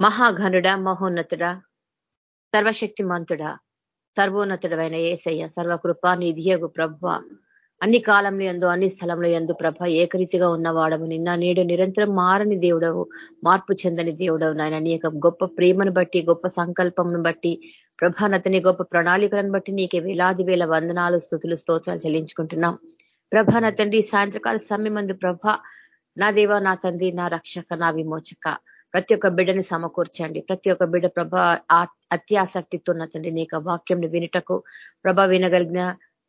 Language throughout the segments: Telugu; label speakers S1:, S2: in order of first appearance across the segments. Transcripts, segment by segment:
S1: మహాఘనుడ మహోన్నతుడ సర్వశక్తిమంతుడ సర్వోన్నతుడమైన ఏసయ్య సర్వకృప నిధియగు ప్రభ అన్ని కాలంలో ఎందు అన్ని స్థలంలో ఎందు ప్రభ ఏకరీతిగా ఉన్నవాడము నిన్న నేడు నిరంతరం మారని దేవుడవు మార్పు చెందని దేవుడవు నాయన. నీ గొప్ప ప్రేమను బట్టి గొప్ప సంకల్పంను బట్టి ప్రభానతని గొప్ప ప్రణాళికలను బట్టి నీకే వేలాది వేల వందనాలు స్థుతులు స్తోత్రాలు చెల్లించుకుంటున్నాం. ప్రభా తండ్రి సాయంత్రకాల సమయం మందు ప్రభ నా దేవ నా తండ్రి నా రక్షక నా విమోచక ప్రతి ఒక్క బిడ్డని సమకూర్చండి. ప్రతి ఒక్క బిడ్డ ప్రభ అత్యాసక్తితో ఉన్న తండ్రి నీ వాక్యంని వినుటకు ప్రభ వినగలిగిన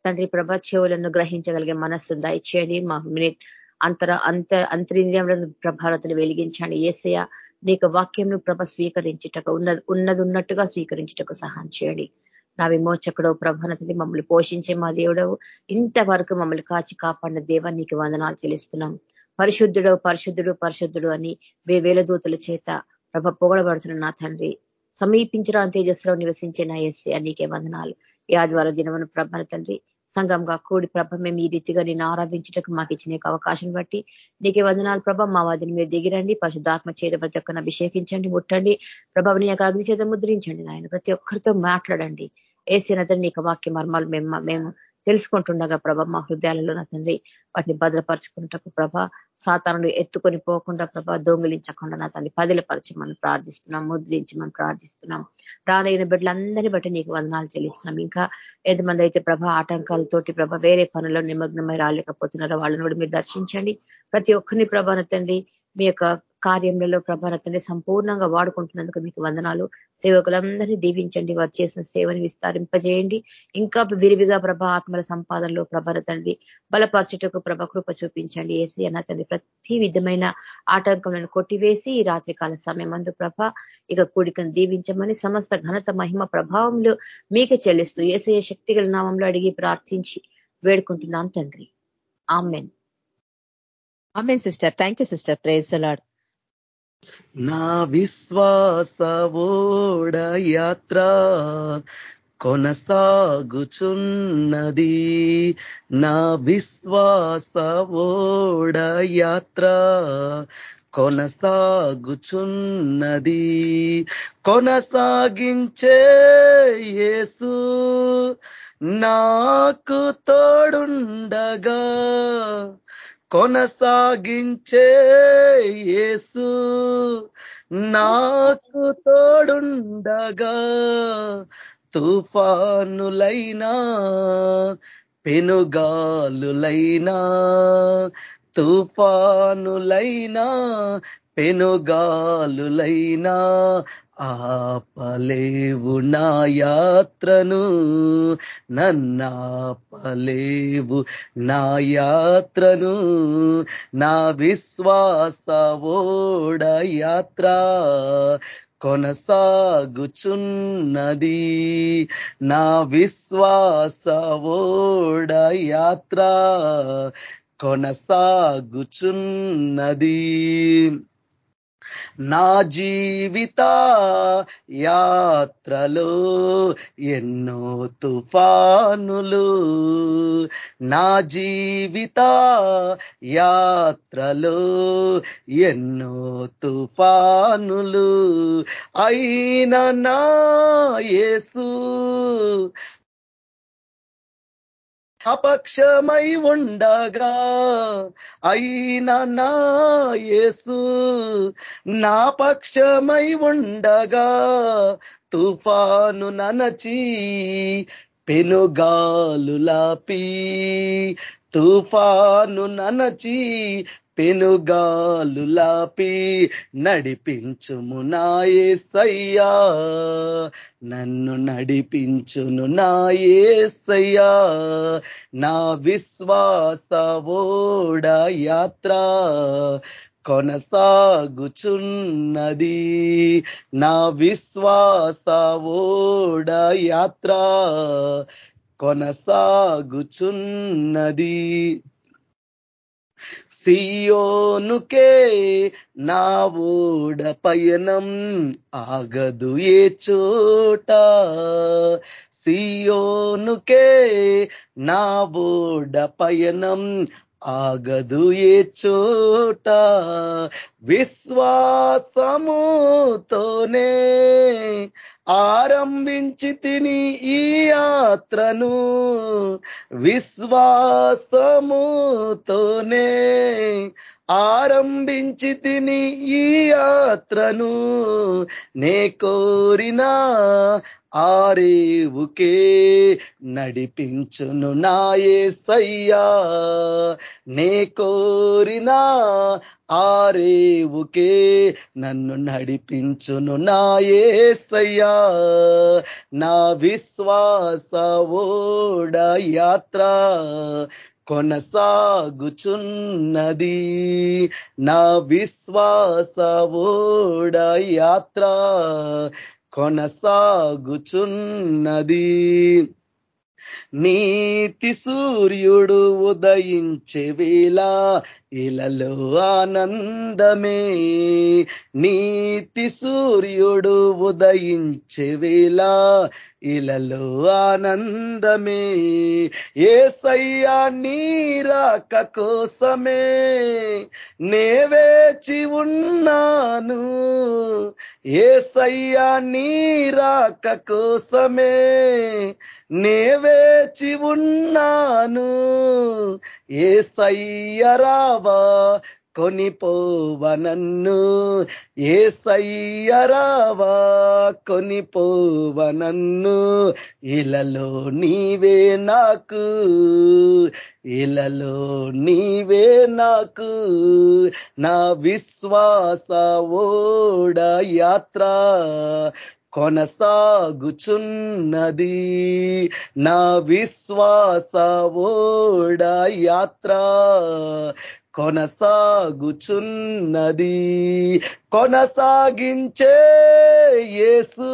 S1: తండ్రి ప్రభ చెవులను గ్రహించగలిగే మనస్సు దయచేయండి. మా అంతర అంత అంతరింద్రియంలో ప్రభావతను వెలిగించండి. ఏసయ నీకు వాక్యంను ప్రభ స్వీకరించుటకు ఉన్నది ఉన్నది ఉన్నట్టుగా స్వీకరించుటకు సహాయం చేయండి. నా విమోచకుడు ప్రభనతని మమ్మల్ని పోషించే మా దేవుడవు. ఇంతవరకు మమ్మల్ని కాచి కాపాడిన దేవా నీకు వందనాలు చెల్లిస్తున్నాం. పరిశుద్ధుడు పరిశుద్ధుడు పరిశుద్ధుడు అని వేవేల దూతల చేత ప్రభ పొగడబడుతున్న నా తండ్రి. సమీపించిన తేజస్సులో నివసించే నా ఎస్సీ నీకే వందనాలు. ఈ ఆదివారం దినమున ప్రభల తండ్రి సంఘంగా కూడి ప్రభ మేము ఈ రీతిగా నేను ఆరాధించటకు మాకు ఇచ్చిన అవకాశం బట్టి నీకే వందనాలు. ప్రభ మా వాదిని మీరు దిగిరండి పరిశుద్ధాత్మ చేత ప్రతి ఒక్కరిని అభిషేకించండి ముట్టండి. ప్రభావం యొక్క అగ్ని చేత ముద్రించండి ఆయన ప్రతి ఒక్కరితో మాట్లాడండి. ఏసినతని నీకు వాక్య మర్మాలు మేము మేము తెలుసుకుంటుండగా ప్రభ మా హృదయాలలో నా తండ్రి వాటిని భద్రపరచుకున్నటకు ప్రభ సాతాను ఎత్తుకొని పోకుండా ప్రభ దొంగిలించకుండా నా తల్లి పదిలపరిచి మనం ప్రార్థిస్తున్నాం ముద్రించి మనం ప్రార్థిస్తున్నాం. రానైన బిడ్డలందరినీ బట్టి నీకు వందనాలు చెల్లిస్తున్నాం. ఇంకా ఎంతమంది అయితే ప్రభ ఆటంకాలతోటి ప్రభ వేరే పనుల్లో నిమగ్నమై రాలేకపోతున్నారో వాళ్ళని కూడా మీరు దర్శించండి. ప్రతి ఒక్కరిని ప్రభాన తండ్రి మీ యొక్క కార్యంలో ప్రభారతని సంపూర్ణంగా వాడుకుంటున్నందుకు మీకు వందనాలు. సేవకులందరినీ దీవించండి. వారు చేసిన సేవని విస్తరింపజేయండి. ఇంకా విరివిగా ప్రభ ఆత్మల సంపాదనలో ప్రభరతండి బలపరచుటకు ప్రభ కృప చూపించండి. ఏసీ అన్న తండ్రి ప్రతి విధమైన ఆటంకములను కొట్టివేసి ఈ రాత్రికాల సమయం అందు ప్రభ ఇక కూడికను దీవించమని సమస్త ఘనత మహిమ ప్రభావంలో మీకే చెల్లిస్తూ ఏసయ శక్తిగల నామంలో అడిగి ప్రార్థించి వేడుకుంటున్నాం తండ్రి. Amen.
S2: Amen sister. Thank you sister. Praise the Lord
S3: నా విశ్వాస ఓడ యాత్ర కొనసాగుచున్నది. నా విశ్వాస ఓడ యాత్ర కొనసాగుచున్నది. కొనసాగించే యేసు నాకు తోడుండగా కొనసాగించే యేసు. నాకు తోడుండగా తుఫానులైనా పెనుగాలులైనా తుఫానులైనా పెనుగాలులైనా ఆపలేవు నా యాత్రను. నన్నాపలేవు నా యాత్రను. నా విశ్వాస ఓడ యాత్ర కొనసాగుచున్నది. నా విశ్వాస ఓడ యాత్ర కొనసాగుచున్నది. నా జీవిత యాత్రలో ఎన్నో తుఫానులు. నా జీవిత యాత్రలో ఎన్నో తుఫానులు. అయిన నా యేసు అపక్షమై ఉండగా అయినా నా యేసు నా పక్షమై ఉండగా తుఫాను ననచి పెనుగాలులాపి తుఫాను ననచి పెనుగాలులాపి నడిపించుము నాయసయ్యా నన్ను నడిపించును నాయసయ్యా నా విశ్వాస ఓడ యాత్ర కొనసాగుచున్నది. నా విశ్వాస ఓడ యాత్ర కొనసాగుచున్నది. సియోనుకే నా ఓడ పయనం ఆగదు ఏ చోట. సియోనుకే నా ఓడ పయనం ఆగదు ఏ చోట. విశ్వాసముతోనే ఆరంభించి తిని ఈ యాత్రను విశ్వాసముతోనే ఆరంభించి తిని ఈ యాత్రను నే కోరినా ఆరేవుకే నడిపించును నాయే సయ్యా నే కోరినా ఆరేవుకే నన్ను నడిపించును నాయే సయ్యా నా విశ్వాస ఓడ యాత్ర కొనసాగుచున్నది. నా విశ్వాస ఓడ యాత్ర కొనసాగుచున్నది. నీతి సూర్యుడు ఉదయించే వేళ ఇలలో ఆనందమే. నీతి సూర్యుడు ఉదయించే వేళ ఇలలో ఆనందమే. ఏ సయ్యా నీరాక కోసమే. నే వేచి ఉన్నాను. ఏ సయ్యా నీరాక కోసమే. నే వేచి ఉన్నాను. ఏ కొనిపోవనన్ను ఏ సయ్యరావా కొనిపోవనన్ను ఇలలో నీవే నాకు ఇలలో నీవే నాకు. నా విశ్వాస ఓడ యాత్ర కొనసాగుచున్నది. నా విశ్వాస ఓడ యాత్ర కొనసాగుచున్నది. కొనసాగించే యేసు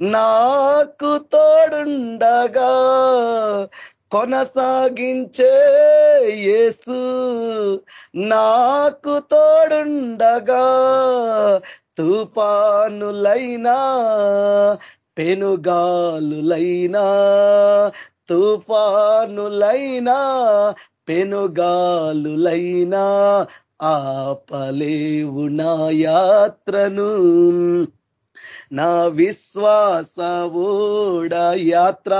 S3: నాకు తోడుండగా. కొనసాగించే యేసు నాకు తోడుండగా. తుఫానులైనా పెనుగాలులైనా తుఫానులైనా పెనుగాలులైనా ఆపలేవు నా యాత్రను. నా విశ్వాస ఓడ యాత్ర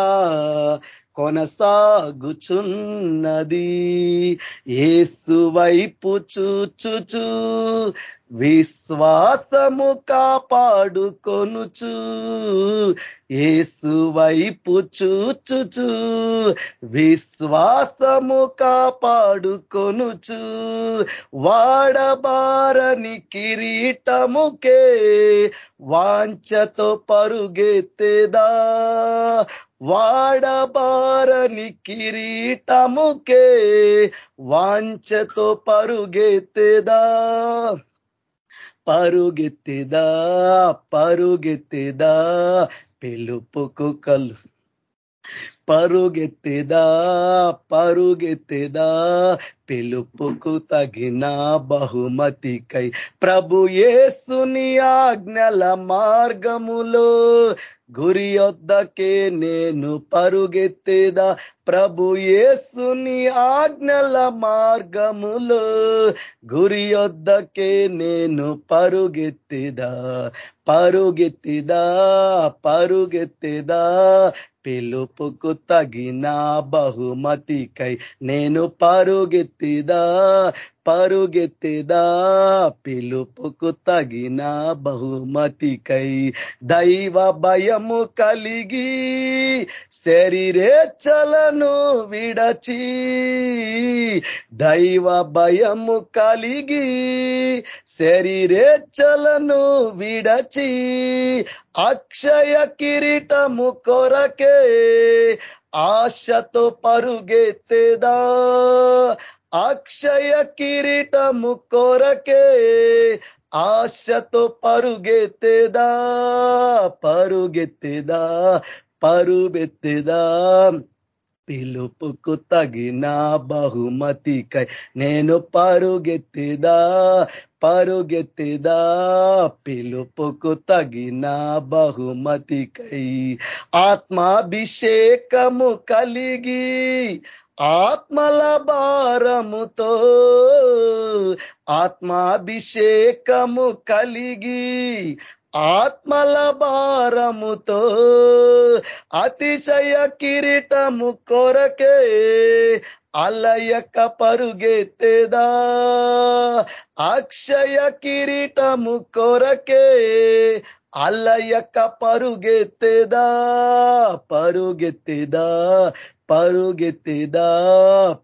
S3: కొనసాగుచున్నది. ఏసు వైపు చూచుచు విశ్వాసము కాపాడుకొనుచు. ఏసు వైపు చూచుచు విశ్వాసము కాపాడుకొనుచు. వాడబారని కిరీటముకే వాంచతో పరుగెత్తేదా. వాడబారని కిరీటముకే వాంచతో పరుగెత్తేదా? పరుగెత్తేదా? పరుగెత్తేదా? పిలుపుకు కలు పరుగెత్తిదా పరుగెత్తిదా పిలుపుకు తగిన బహుమతికై ప్రభు యేసుని ఆజ్ఞల మార్గములో గురి వద్దకే నేను పరుగెత్తేదా. ప్రభు యేసుని ఆజ్ఞల మార్గములో గురి వద్దకే నేను పరుగెత్తిదా. పరుగెత్తిదా పరుగెత్తిదా. పిలుపుకు తగిన బహుమతికై నేను పరుగెత్తిదా. పరుగెత్తేదా? పిలుపుకు తగిన బహుమతికై దైవ భయము కలిగి శరీరేచ్చలను విడచి దైవ భయము కలిగి శరీరేచ్చలను విడచి అక్షయ కిరీటము కొరకే ఆశతో పరుగెత్తేదా? అక్షయ కిరీటము కొరకే ఆశతో పరుగెత్తేదా పరుగెత్తేదా పరుబెత్తేదా పిలుపుకు తగిన బహుమతికై నేను పరుగెత్తిదా పరుగెత్తిదా పిలుపుకు తగిన బహుమతికై ఆత్మాభిషేకము కలిగి ఆత్మల భారముతో ఆత్మాభిషేకము కలిగి ఆత్మల భారముతో అతిశయ కిరీటము కొరకే అలయక పరుగెత్తేదా? అక్షయ కిరీటము కొరకే అల్లయ్యక్క పరుగెత్తేదా? పరుగెత్తేదా? పరుగెత్తేదా?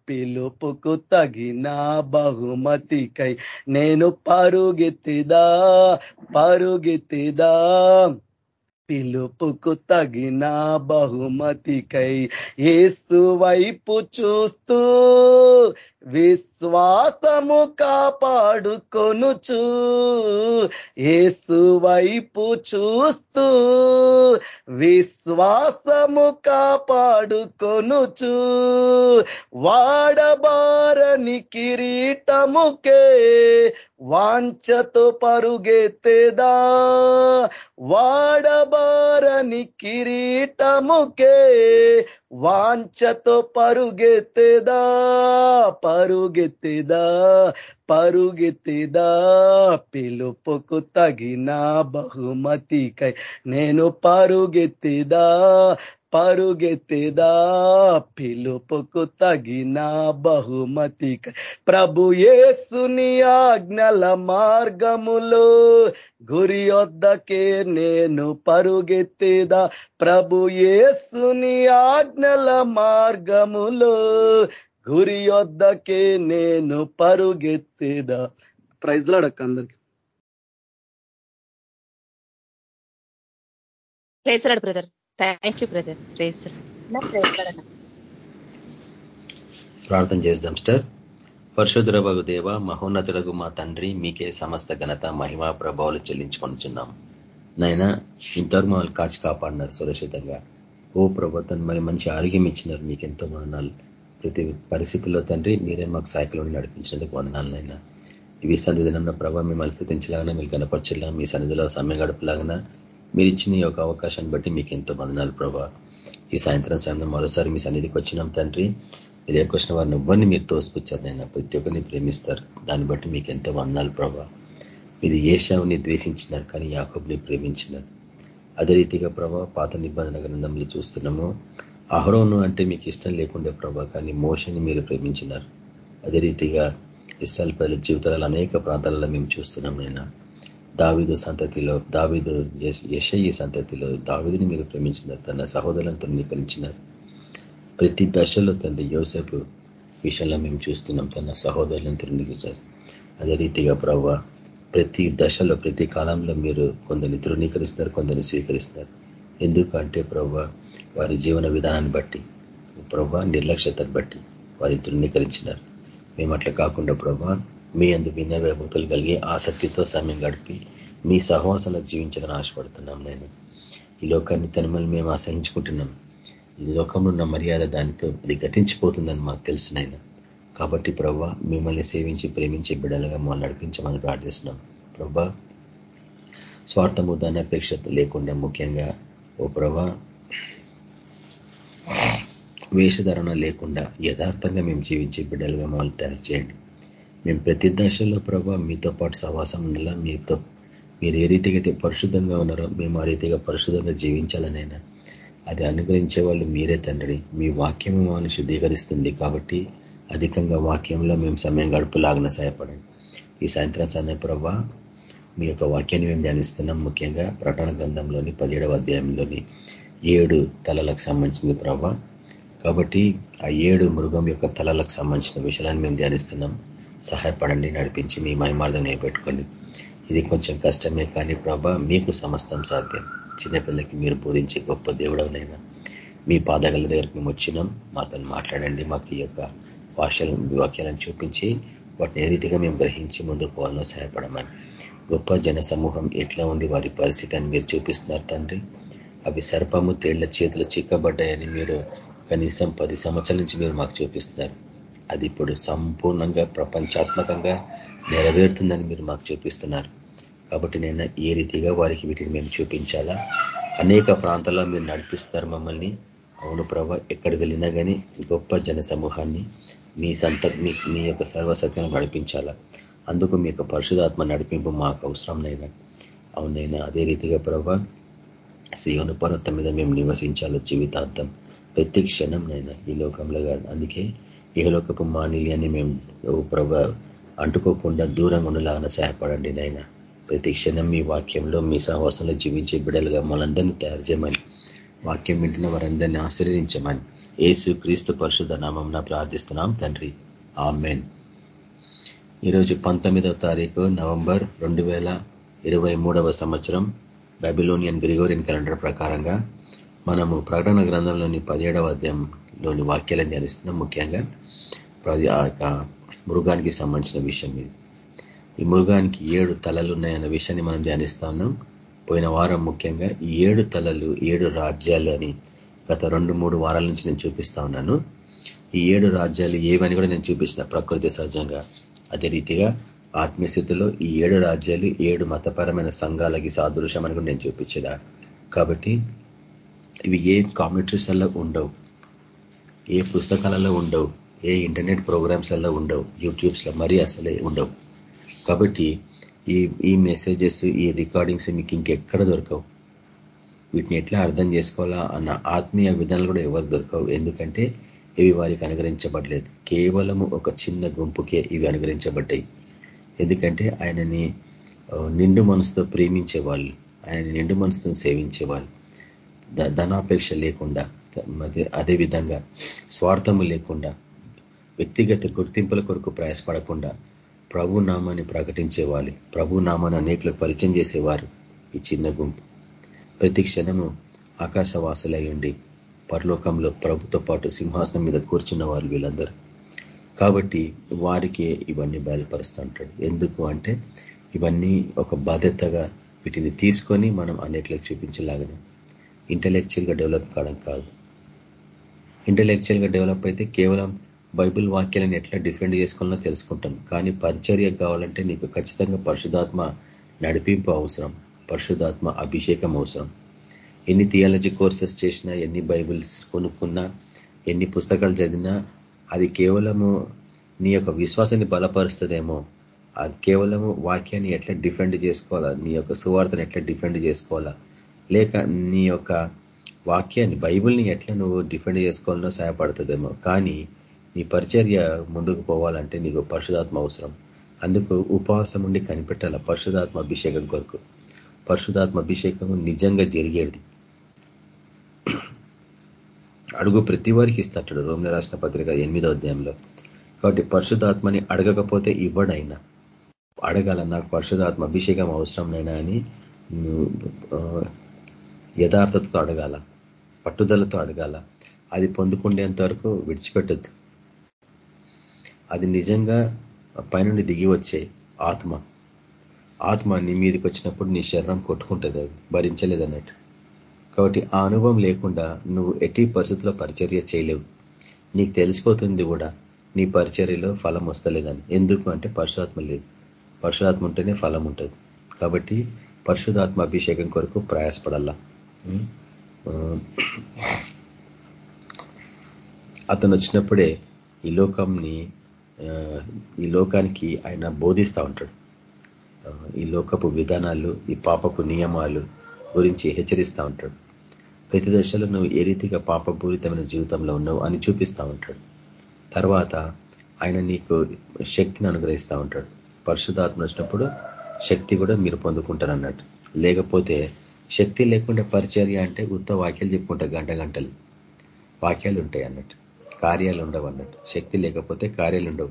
S3: పిలుపుకు తగిన బహుమతికై నేను పరుగెత్తేదా? పరుగెత్తేదా? పిలుపుకు తగిన బహుమతికై ఏసు వైపు చూస్తూ విశ్వాసము కాపాడుకొనుచు. ఏసు వైపు చూస్తూ విశ్వాసము కాపాడుకొనుచు. వాడబారని కిరీటముకే వాంఛతో పరుగెత్తేదా. వాడబారని కిరీటముకే వాంఛతో పరుగెత్తేదా పరుగెత్తేదా పరుగెత్తేదా పిలుపుకు తగిన బహుమతికై నేను పరుగెత్తేదా పరుగెత్తేదా? పిలుపుకు తగిన బహుమతి ప్రభు యేసుని ఆజ్ఞల మార్గములో గురి వద్దకే నేను పరుగెత్తేదా? ప్రభు యేసుని ఆజ్ఞల మార్గములో గురి వద్దకే నేను పరుగెత్తేదా? ప్రైజ్ లాడక్క అందరికి.
S2: ప్రేసరాడు brother. Thank you brother praise
S4: ప్రార్థన చేద్దాం స్టర్ పరశుధురవగు దేవ మహోన్నతుడగు మా తండ్రి మీకే సమస్త ఘనత మహిమ ప్రభావాలు చెల్లించుకొనిచున్నాం. నాయన ఇంతవరకు మమ్మల్ని కాచి కాపాడినారు సురక్షితంగా ఓ ప్రభుత్వం మరి మంచి ఆరోగ్యం ఇచ్చినారు మీకు ఎంతో వందనాలు. ప్రతి పరిస్థితుల్లో తండ్రి మీరే మాకు సాయకులను నడిపించినందుకు వందనాలు నైనా ఇవి సన్నిధినన్న ప్రభావ మిమ్మల్ని స్థితించలాగా మీరు కనపరచలా మీ సన్నిధిలో సమయం గడపలాగిన? మీరు ఇచ్చిన ఈ యొక్క అవకాశాన్ని బట్టి మీకు ఎంతో వందనాలు ప్రభా. ఈ సాయంత్రం సాయంత్రం మరోసారి మీ సన్నిధికి వచ్చినాం తండ్రి. మీరు ఎక్కొచ్చిన వారిని ఇవ్వని మీరు తోసిపుచ్చారు నేను ప్రతి ఒక్కరిని ప్రేమిస్తారు. దాన్ని బట్టి మీకు ఎంతో వందనాలు ప్రభా. మీరు ఏషావుని ద్వేషించినారు కానీ యాకబ్ని ప్రేమించినారు. అదే రీతిగా ప్రభా పాత నిబంధన గ్రంథంలో చూస్తున్నాము. అహరోను అంటే మీకు ఇష్టం లేకుండే ప్రభా కానీ మోషని మీరు ప్రేమించినారు. అదే రీతిగా ఇష్టాల ప్రజల జీవితాలలో అనేక ప్రాంతాలలో మేము చూస్తున్నాం నేను. దావిదు సంతతిలో దావిదు యశయ్య సంతతిలో దావిదిని మీరు ప్రేమించినారు తన సహోదరులను తృణీకరించినారు ప్రతి దశలో తండ్రి యోసేపు విషయంలో మేము చూస్తున్నాం తన సహోదరులను తృణీకరించారు అదే రీతిగా ప్రవ్వ ప్రతి దశలో ప్రతి కాలంలో మీరు కొందరిని తృణీకరిస్తున్నారు కొందరిని స్వీకరిస్తున్నారు. ఎందుకంటే ప్రవ్వ వారి జీవన విధానాన్ని బట్టి ప్రవ్వ నిర్లక్ష్యతను బట్టి వారి తృణీకరించినారు. మేము అట్లా కాకుండా ప్రభా మీ అందు వినయభక్తులు కలిగి ఆసక్తితో సమయం గడిపి మీ సహవాసంలో జీవించాలని ఆశపడుతున్నాం నేను. ఈ లోకాన్ని తనమల్ని మేము ఆశ్రయించుకుంటున్నాం. ఈ లోకంలో ఉన్న మర్యాద దానితో ఇది గతించిపోతుందని మాకు తెలుసునైనా కాబట్టి ప్రభా మిమ్మల్ని సేవించి ప్రేమించి బిడ్డలుగా మమ్మల్ని నడిపించమని ప్రార్థిస్తున్నాం. ప్రభా స్వార్థము దాని లేకుండా ముఖ్యంగా ఓ ప్రభా వేషధారణ లేకుండా యథార్థంగా మేము జీవించే బిడ్డలుగా మమ్మల్ని తయారు చేయండి. మేము ప్రతి దశలో ప్రభావ మీతో పాటు సవాసం ఉండాలా? మీతో మీరు ఏ రీతిగా అయితే పరిశుద్ధంగా ఉన్నారో మేము ఆ రీతిగా పరిశుద్ధంగా జీవించాలనైనా అది అనుగ్రహించే వాళ్ళు మీరే తండ్రి. మీ వాక్యం మమ్మల్ని శుద్ధీకరిస్తుంది కాబట్టి అధికంగా వాక్యంలో మేము సమయం గడుపులాగిన సహాయపడండి. ఈ సాయంత్రం సమయ ప్రభా మీ యొక్క వాక్యాన్ని మేము ధ్యానిస్తున్నాం. ముఖ్యంగా ప్రకటన గ్రంథంలోని పదిహేడవ అధ్యాయంలోని ఏడు తలలకు సంబంధించింది ప్రభా. కాబట్టి ఆ ఏడు మృగం యొక్క తలలకు సంబంధించిన విషయాలను మేము ధ్యానిస్తున్నాం. సహాయపడండి నడిపించి మీ మహిమార్థం నిలబెట్టుకోండి. ఇది కొంచెం కష్టమే కానీ ప్రభా మీకు సమస్తం సాధ్యం. చిన్నపిల్లకి మీరు బోధించే గొప్ప దేవుడవనైనా మీ పాదగల దగ్గరికి మేము వచ్చినాం. మాతో మాట్లాడండి మాకు ఈ యొక్క భాషలను వాక్యాలను చూపించి వాటిని ఏ రీతిగా మేము గ్రహించి ముందుకు పోవాలో సహాయపడమని. గొప్ప జన సమూహం ఎట్లా ఉంది వారి పరిస్థితి అని మీరు చూపిస్తున్నారు తండ్రి. అవి సర్పము తేళ్ళ చేతులు చిక్కబడ్డాయని మీరు కనీసం పది సంవత్సరాల నుంచి మీరు మాకు చూపిస్తున్నారు. అది ఇప్పుడు సంపూర్ణంగా ప్రపంచాత్మకంగా నెరవేరుతుందని మీరు మాకు చూపిస్తున్నారు. కాబట్టి నేను ఏ రీతిగా వారికి వీటిని మేము చూపించాలా? అనేక ప్రాంతాల్లో మీరు నడిపిస్తున్నారు మమ్మల్ని. అవును ప్రభ ఎక్కడ వెళ్ళినా కానీ గొప్ప జన సమూహాన్ని మీ సంత మీ మీ యొక్క సర్వసత్యం నడిపించాలా? అందుకు మీ యొక్క పరిశుధాత్మ నడిపింపు మాకు అవసరం నైనా? అవునైనా అదే రీతిగా ప్రభ సియోను పర్వతం మీద మేము నివసించాలో జీవితాంతం? ప్రతి క్షణం నైనా ఈ లోకంలో కాదు. అందుకే ఇహలోకపు అని మేము ప్రభ అంటుకోకుండా దూరంగా ఉండలాగా సహాయపడండి నాయన. ప్రతి క్షణం మీ వాక్యంలో మీ సహవాసంలో జీవించే బిడలుగా మనందరినీ తయారు చేయమని వాక్యం వింటున్న వారందరినీ ఆశీర్వదించమని ఏసు క్రీస్తు పరిశుద్ధ నామం ప్రార్థిస్తున్నాం తండ్రి. ఆమెన్. ఈరోజు పంతొమ్మిదవ తారీఖు నవంబర్ రెండు సంవత్సరం బైబిలోనియన్ గ్రిగోరియన్ క్యాలెండర్ ప్రకారంగా మనము ప్రకటన గ్రంథంలోని పదిహేడవ అధ్యాయంలోని వాక్యాలను ధ్యానిస్తున్నాం ముఖ్యంగా. ఆ మృగానికి సంబంధించిన విషయం ఇది. ఈ మృగానికి ఏడు తలలు ఉన్నాయన్న విషయాన్ని మనం ధ్యానిస్తా ఉన్నాం. పోయిన వారం ముఖ్యంగా ఈ ఏడు తలలు ఏడు రాజ్యాలు అని గత రెండు మూడు వారాల నుంచి నేను చూపిస్తా ఉన్నాను. ఈ ఏడు రాజ్యాలు ఏవని కూడా నేను చూపించిన ప్రకృతి సహజంగా. అదే రీతిగా ఆత్మీయస్థితిలో ఈ ఏడు రాజ్యాలు ఏడు మతపరమైన సంఘాలకి సాదృశ్యం అని కూడా నేను చూపించదా కాబట్టి ఇవి ఏ కామెంటరీస్లలో ఉండవు ఏ పుస్తకాలలో ఉండవు ఏ ఇంటర్నెట్ ప్రోగ్రామ్స్లలో ఉండవు యూట్యూబ్స్లో మరీ అసలే ఉండవు. కాబట్టి ఈ ఈ మెసేజెస్ ఈ రికార్డింగ్స్ మీకు ఇంకెక్కడ దొరకవు? వీటిని ఎట్లా అర్థం చేసుకోవాలా అన్న ఆత్మీయ విధానాలు కూడా ఎవరికి దొరకవు. ఎందుకంటే ఇవి వారికి అనుగ్రహించబడలేదు. కేవలము ఒక చిన్న గుంపుకే ఇవి అనుగ్రహించబడ్డాయి. ఎందుకంటే ఆయనని నిండు మనసుతో ప్రేమించే వాళ్ళు ఆయన నిండు మనసుతో సేవించే వాళ్ళు ధనాపేక్ష లేకుండా అదే విధంగా స్వార్థము లేకుండా వ్యక్తిగత గుర్తింపుల కొరకు ప్రయాసపడకుండా ప్రభు నామాన్ని ప్రకటించేవాలి ప్రభు నామాన్ని అనేకలకు పరిచయం చేసేవారు ఈ చిన్న గుంపు. ప్రతి క్షణము ఆకాశవాసులయ్యండి. పరలోకంలో ప్రభుతో పాటు సింహాసనం మీద కూర్చున్న వారు వీళ్ళందరూ. కాబట్టి వారికి ఇవన్నీ బయలుపరుస్తుంటాడు. ఎందుకు అంటే ఇవన్నీ ఒక బాధ్యతగా వీటిని తీసుకొని మనం అనేకలకు చూపించలాగనే ఇంటలెక్చువల్గా డెవలప్ కావడం కాదు. ఇంటలెక్చువల్గా డెవలప్ అయితే కేవలం బైబిల్ వాక్యాలను ఎట్లా డిఫెండ్ చేసుకోవాలో తెలుసుకుంటాం. కానీ పరిచర్య కావాలంటే నీకు ఖచ్చితంగా పరిశుధాత్మ నడిపింపు అవసరం పరిశుధాత్మ అభిషేకం అవసరం. ఎన్ని థియాలజీ కోర్సెస్ చేసినా ఎన్ని బైబిల్స్ కొనుక్కున్నా ఎన్ని పుస్తకాలు చదివినా అది కేవలము నీ యొక్క విశ్వాసాన్ని బలపరుస్తుందేమో. అది కేవలము వాక్యాన్ని ఎట్లా డిఫెండ్ చేసుకోవాలా? నీ యొక్క సువార్తను ఎట్లా డిఫెండ్ చేసుకోవాలా? లేక నీ యొక్క వాక్యాన్ని బైబుల్ని ఎట్లా నువ్వు డిఫెండ్ చేసుకోవాలనో సహాయపడుతుందేమో. కానీ నీ పరిచర్య ముందుకు పోవాలంటే నీకు పరిశుధాత్మ అవసరం. అందుకు ఉపవాసం ఉండి కనిపెట్టాల పరిశుధాత్మ అభిషేకం కొరకు. పరిశుధాత్మ అభిషేకం నిజంగా జరిగేది. అడుగు ప్రతి వారికి ఇస్తాడు. రోమిన రాసిన పత్రిక ఎనిమిదో అధ్యాయంలో. కాబట్టి పరిశుధాత్మని అడగకపోతే ఇవ్వడైనా. అడగాల నాకు పరిశుధాత్మ అభిషేకం అవసరం అవసరంనైనా అని యథార్థతతో అడగాల పట్టుదలతో అడగాల. అది పొందుకుండేంత వరకు విడిచిపెట్టద్దు. అది నిజంగా పైనుండి దిగి వచ్చే ఆత్మ. ఆత్మ నీ మీదకి వచ్చినప్పుడు నీ శరీరం కొట్టుకుంటుంది అది భరించలేదన్నట్టు. కాబట్టి ఆ అనుభవం లేకుండా నువ్వు ఎట్టి పరిస్థితుల్లో పరిచర్య చేయలేవు. నీకు తెలిసిపోతుంది కూడా నీ పరిచర్యలో ఫలం వస్తలేదని. ఎందుకు అంటే పరశురాత్మ లేదు. పరశురాత్మ ఉంటేనే ఫలం ఉంటుంది. కాబట్టి పరిశుధాత్మ అభిషేకం కొరకు ప్రయాసపడాలా అతను వచ్చినప్పుడే ఈ లోకంని ఈ లోకానికి ఆయన బోధిస్తూ ఉంటాడు. ఈ లోకపు విధానాలు ఈ పాపపు నియమాలు గురించి హెచ్చరిస్తూ ఉంటాడు. ప్రతి దశలో నువ్వు ఏ రీతిగా పాపపూరితమైన జీవితంలో ఉన్నావు అని చూపిస్తూ ఉంటాడు. తర్వాత ఆయన నీకు శక్తిని అనుగ్రహిస్తూ ఉంటాడు. పరిశుధాత్మ వచ్చినప్పుడు శక్తి కూడా మీరు పొందుకుంటారు అన్నట్టు లేకపోతే శక్తి లేకుండా పరిచర్య అంటే ఉత్త వాక్యాలు చెప్పుకుంటారు గంట గంటలు. వాక్యాలు ఉంటాయి అన్నట్టు. కార్యాలు ఉండవు అన్నట్టు. శక్తి లేకపోతే కార్యాలు ఉండవు.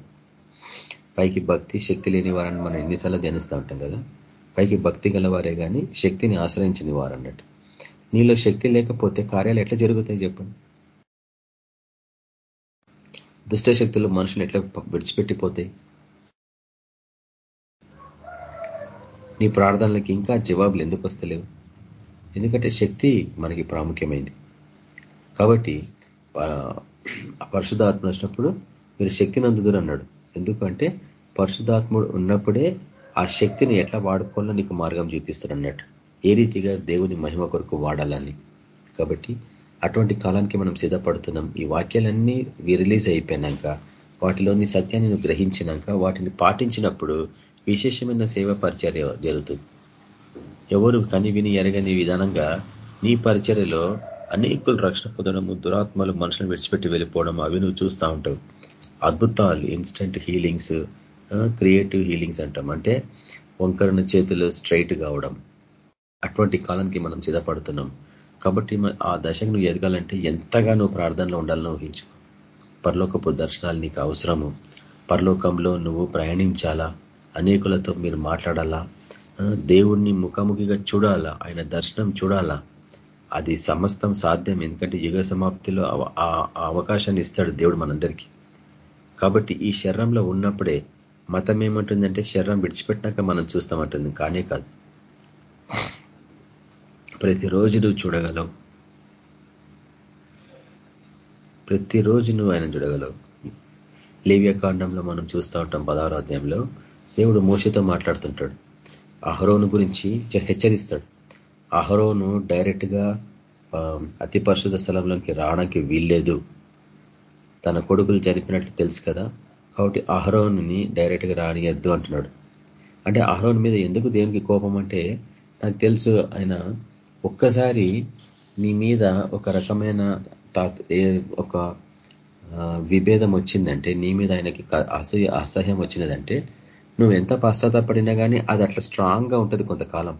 S4: పైకి భక్తి శక్తి లేని వారని మనం ఎన్నిసార్లు ధ్యానిస్తూ ఉంటాం కదా? పైకి భక్తి గలవారే కానీ శక్తిని ఆశ్రయించని వారు అన్నట్టు. నీలో శక్తి లేకపోతే కార్యాలు ఎట్లా జరుగుతాయి చెప్పండి? దుష్ట శక్తులు మనుషులు ఎట్లా విడిచిపెట్టిపోతాయి నీ ప్రార్థనలకు ఇంకా జవాబులు ఎందుకు వస్తలేవు? ఎందుకంటే శక్తి మనకి ప్రాముఖ్యమైంది. కాబట్టి పరిశుధాత్మ వచ్చినప్పుడు మీరు శక్తిని అందుదురు అన్నాడు. ఎందుకంటే పరిశుధాత్ముడు ఉన్నప్పుడే ఆ శక్తిని ఎట్లా వాడుకోవాలో నీకు మార్గం చూపిస్తాడు అన్నట్టు ఏ రీతిగా దేవుని మహిమ కొరకు వాడాలని. కాబట్టి అటువంటి కాలానికి మనం సిద్ధపడుతున్నాం. ఈ వాక్యాలన్నీ రిలీజ్ అయిపోయినాక వాటిలోని సత్యాన్ని గ్రహించినాక వాటిని పాటించినప్పుడు విశేషమైన సేవ పరిచర్య జరుగుతుంది. ఎవరు కని విని ఎరగని విధానంగా నీ పరిచర్యలో అనేకులు రక్షణ పొందడము దురాత్మలు మనుషులను విడిచిపెట్టి వెళ్ళిపోవడం అవి నువ్వు చూస్తూ ఉంటావు. అద్భుతాలు ఇన్స్టెంట్ హీలింగ్స్ క్రియేటివ్ హీలింగ్స్ అంటాం. అంటే వంకరణ చేతులు స్ట్రైట్ కావడం అటువంటి కాలానికి మనం సిద్ధపడుతున్నాం. కాబట్టి ఆ దశకు నువ్వు ఎదగాలంటే ఎంతగా నువ్వు ప్రార్థనలో ఉండాలని ఊహించు పరలోకపు దర్శనాలు నీకు అవసరము. పరలోకంలో నువ్వు ప్రయాణించాలా? అనేకులతో మీరు మాట్లాడాలా? దేవుణ్ణి ముఖాముఖిగా చూడాలా ఆయన దర్శనం చూడాలా? అది సమస్తం సాధ్యం ఎందుకంటే యుగ సమాప్తిలో ఆ అవకాశాన్ని ఇస్తాడు దేవుడు మనందరికీ. కాబట్టి ఈ శరీరంలో ఉన్నప్పుడే మతం ఏమంటుందంటే శరీరం విడిచిపెట్టినాక మనం చూస్తామంటుంది కానే కాదు. ప్రతిరోజు నువ్వు చూడగలవు. ప్రతిరోజు నువ్వు ఆయన చూడగలవు. లేవ్యకాండంలో మనం చూస్తూ ఉంటాం పదహారు అధ్యాయంలో. దేవుడు మోసతో మాట్లాడుతుంటాడు. అహరోను గురించి హెచ్చరిస్తాడు. అహరోను డైరెక్ట్గా అతి పరిశుద్ధ స్థలంలోకి రావడానికి వీల్లేదు. తన కొడుకులు చనిపోయినట్లు తెలుసు కదా. కాబట్టి అహరోనుని డైరెక్ట్గా రానియద్దు అంటున్నాడు. అంటే అహరోన్ మీద ఎందుకు దేవునికి కోపం అంటే నాకు తెలుసు ఆయన ఒక్కసారి నీ మీద ఒక రకమైన ఒక విభేదం వచ్చిందంటే నీ మీద ఆయనకి అసూయ అసహ్యం వచ్చినదంటే నువ్వు ఎంత పశ్చాత్తపడినా కానీ అది అట్లా స్ట్రాంగ్గా ఉంటుంది కొంతకాలం.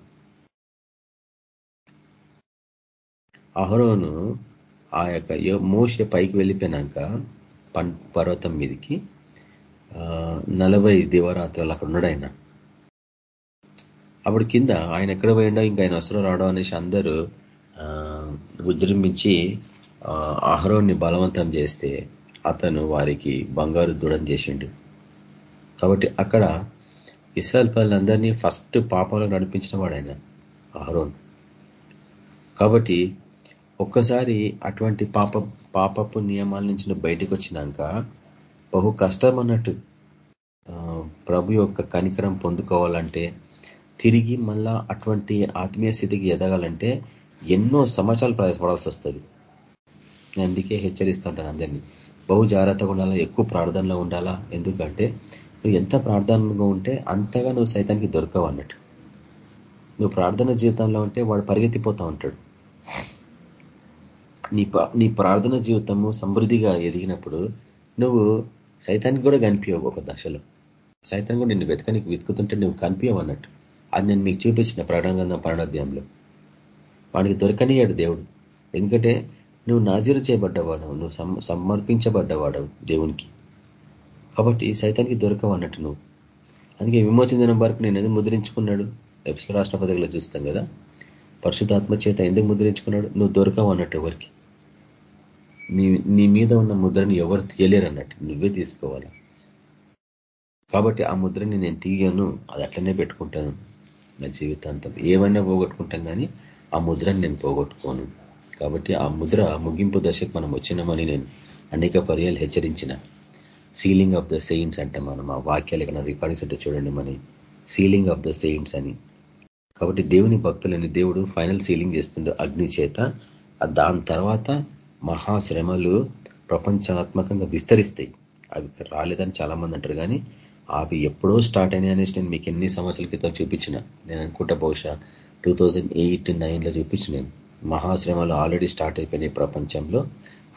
S4: అహరోను ఆ యొక్క మోస పైకి వెళ్ళిపోయినాక పన్ పర్వతం మీదకి నలభై దివరాత్రులు అక్కడ ఉన్నాడు ఆయన. అప్పుడు కింద ఆయన ఎక్కడ పోయిండో ఇంకా ఆయన అసలు రావడం అనేసి అందరూ ఉజృంభించి అహరోన్ని బలవంతం చేస్తే అతను వారికి బంగారు దృఢం చేసిండు. కాబట్టి అక్కడ ఇస్రాయల్ పనులందరినీ ఫస్ట్ పాపంలో నడిపించిన వాడు ఆయన ఆహరోన్ కాబట్టి ఒక్కసారి అటువంటి పాప పాపపు నియమాల నుంచి బయటకు వచ్చినాక బహు కష్టం అన్నట్టు ప్రభు యొక్క కనికరం పొందుకోవాలంటే తిరిగి మళ్ళా అటువంటి ఆత్మీయ స్థితికి ఎదగాలంటే ఎన్నో సంవత్సరాలు ప్రయాసపడాల్సి వస్తుంది. అందుకే హెచ్చరిస్తుంటాను అందరినీ. బహు జాగ్రత్తగా ఉండాలా? ఎక్కువ ప్రార్థనలో ఉండాలా? ఎందుకంటే నువ్వు ఎంత ప్రార్థనగా ఉంటే అంతగా నువ్వు సైతానికి దొరకవు అన్నట్టు. నువ్వు ప్రార్థన జీవితంలో ఉంటే వాడు పరిగెత్తిపోతూ ఉంటాడు. నీ నీ ప్రార్థన జీవితము సమృద్ధిగా ఎదిగినప్పుడు నువ్వు సైతానికి కూడా కనిపించవు ఒక దశలో. సైతం కూడా నిన్ను వెతకనికి వెతుకుతుంటే నువ్వు కనిపించవు అన్నట్టు. అది నేను మీకు చూపించిన ప్రాణగంధం పరణాధ్యాయంలో వాడికి దొరకనియాడు దేవుడు. ఎందుకంటే నువ్వు నాజీరు చేయబడ్డవాడు నువ్వు సమర్పించబడ్డవాడవు దేవునికి. కాబట్టి సైతానికి దొరకవు అన్నట్టు నువ్వు. అందుకే విమోచన దినం వరకు నేను ఎందుకు ముద్రించుకున్నాడు? ఎపిసోడ్ రాష్ట్రపతిలో చూస్తాం కదా. పరిశుద్ధాత్మ చేత ఎందుకు ముద్రించుకున్నాడు? నువ్వు దొరకవు అన్నట్టు ఎవరికి? నీ నీ మీద ఉన్న ముద్రని ఎవరు తీయలేరు అన్నట్టు నువ్వే తీసుకోవాలి? కాబట్టి ఆ ముద్రని నేను తీయను అది అట్లనే పెట్టుకుంటాను నా జీవితాంతం. ఏమైనా పోగొట్టుకుంటాను కానీ ఆ ముద్రని నేను పోగొట్టుకోను. కాబట్టి ఆ ముద్ర ముగింపు దశకు మనం వచ్చినామని నేను అనేక పర్యాలు హెచ్చరించిన. సీలింగ్ ఆఫ్ ద సెయింట్స్ అంటే మనం ఆ వాక్యాలు ఇక్కడ రికార్డింగ్స్ అంటే చూడండి మన సీలింగ్ ఆఫ్ ద సెయింట్స్ అని. కాబట్టి దేవుని భక్తులని దేవుడు ఫైనల్ సీలింగ్ చేస్తుండే అగ్ని చేత. దాని తర్వాత మహాశ్రమలు ప్రపంచాత్మకంగా విస్తరిస్తాయి. అవి రాలేదని చాలా మంది అంటారు కానీ అవి ఎప్పుడో స్టార్ట్ అయినాయి అనేసి నేను మీకు ఎన్ని సంవత్సరాల క్రితం చూపించిన. నేను అనుకుంటా బహుశా టూ థౌజండ్ ఎయిట్ నైన్లో చూపించిన నేను. మహాశ్రమలు ఆల్రెడీ స్టార్ట్ అయిపోయినాయి ప్రపంచంలో.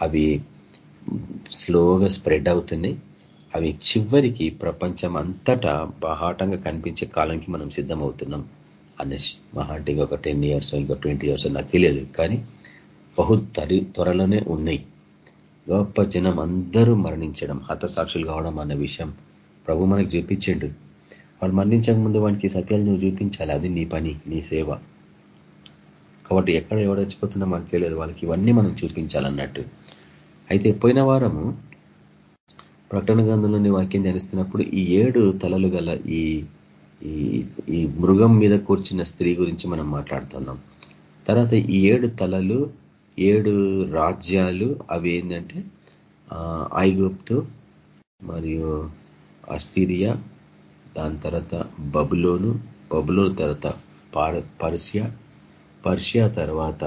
S4: అవి స్లోగా స్ప్రెడ్ అవుతున్నాయి. అవి చివరికి ప్రపంచం అంతటా బహాటంగా కనిపించే కాలానికి మనం సిద్ధమవుతున్నాం. అనే మహాటిగా ఒక టెన్ ఇయర్స్ ఇంకో ట్వంటీ ఇయర్స్ నాకు తెలియదు. కానీ బహు తరి త్వరలోనే ఉన్నాయి. గొప్ప జనం అందరూ మరణించడం హతసాక్షులు కావడం అన్న విషయం ప్రభు మనకు చూపించిండు. వాడు మరణించక ముందు వానికి సత్యాలు నువ్వు చూపించాలి. అది నీ పని నీ సేవ. కాబట్టి ఎక్కడ ఎవడొచ్చిపోతున్నా మనకు తెలియదు. వాళ్ళకి ఇవన్నీ మనం చూపించాలన్నట్టు. అయితే పోయిన వారము ప్రకటన గ్రంథంలోని వాక్యం ధ్యానిస్తున్నప్పుడు ఈ ఏడు తలలు గల ఈ ఈ మృగం మీద కూర్చున్న స్త్రీ గురించి మనం మాట్లాడుతున్నాం. తర్వాత ఈ ఏడు తలలు ఏడు రాజ్యాలు అవి ఏంటంటే ఐగుప్తు మరియు అస్సిరియా దాని తర్వాత బబులోను బబులోను తర్వాత పర్షియా పర్షియా తర్వాత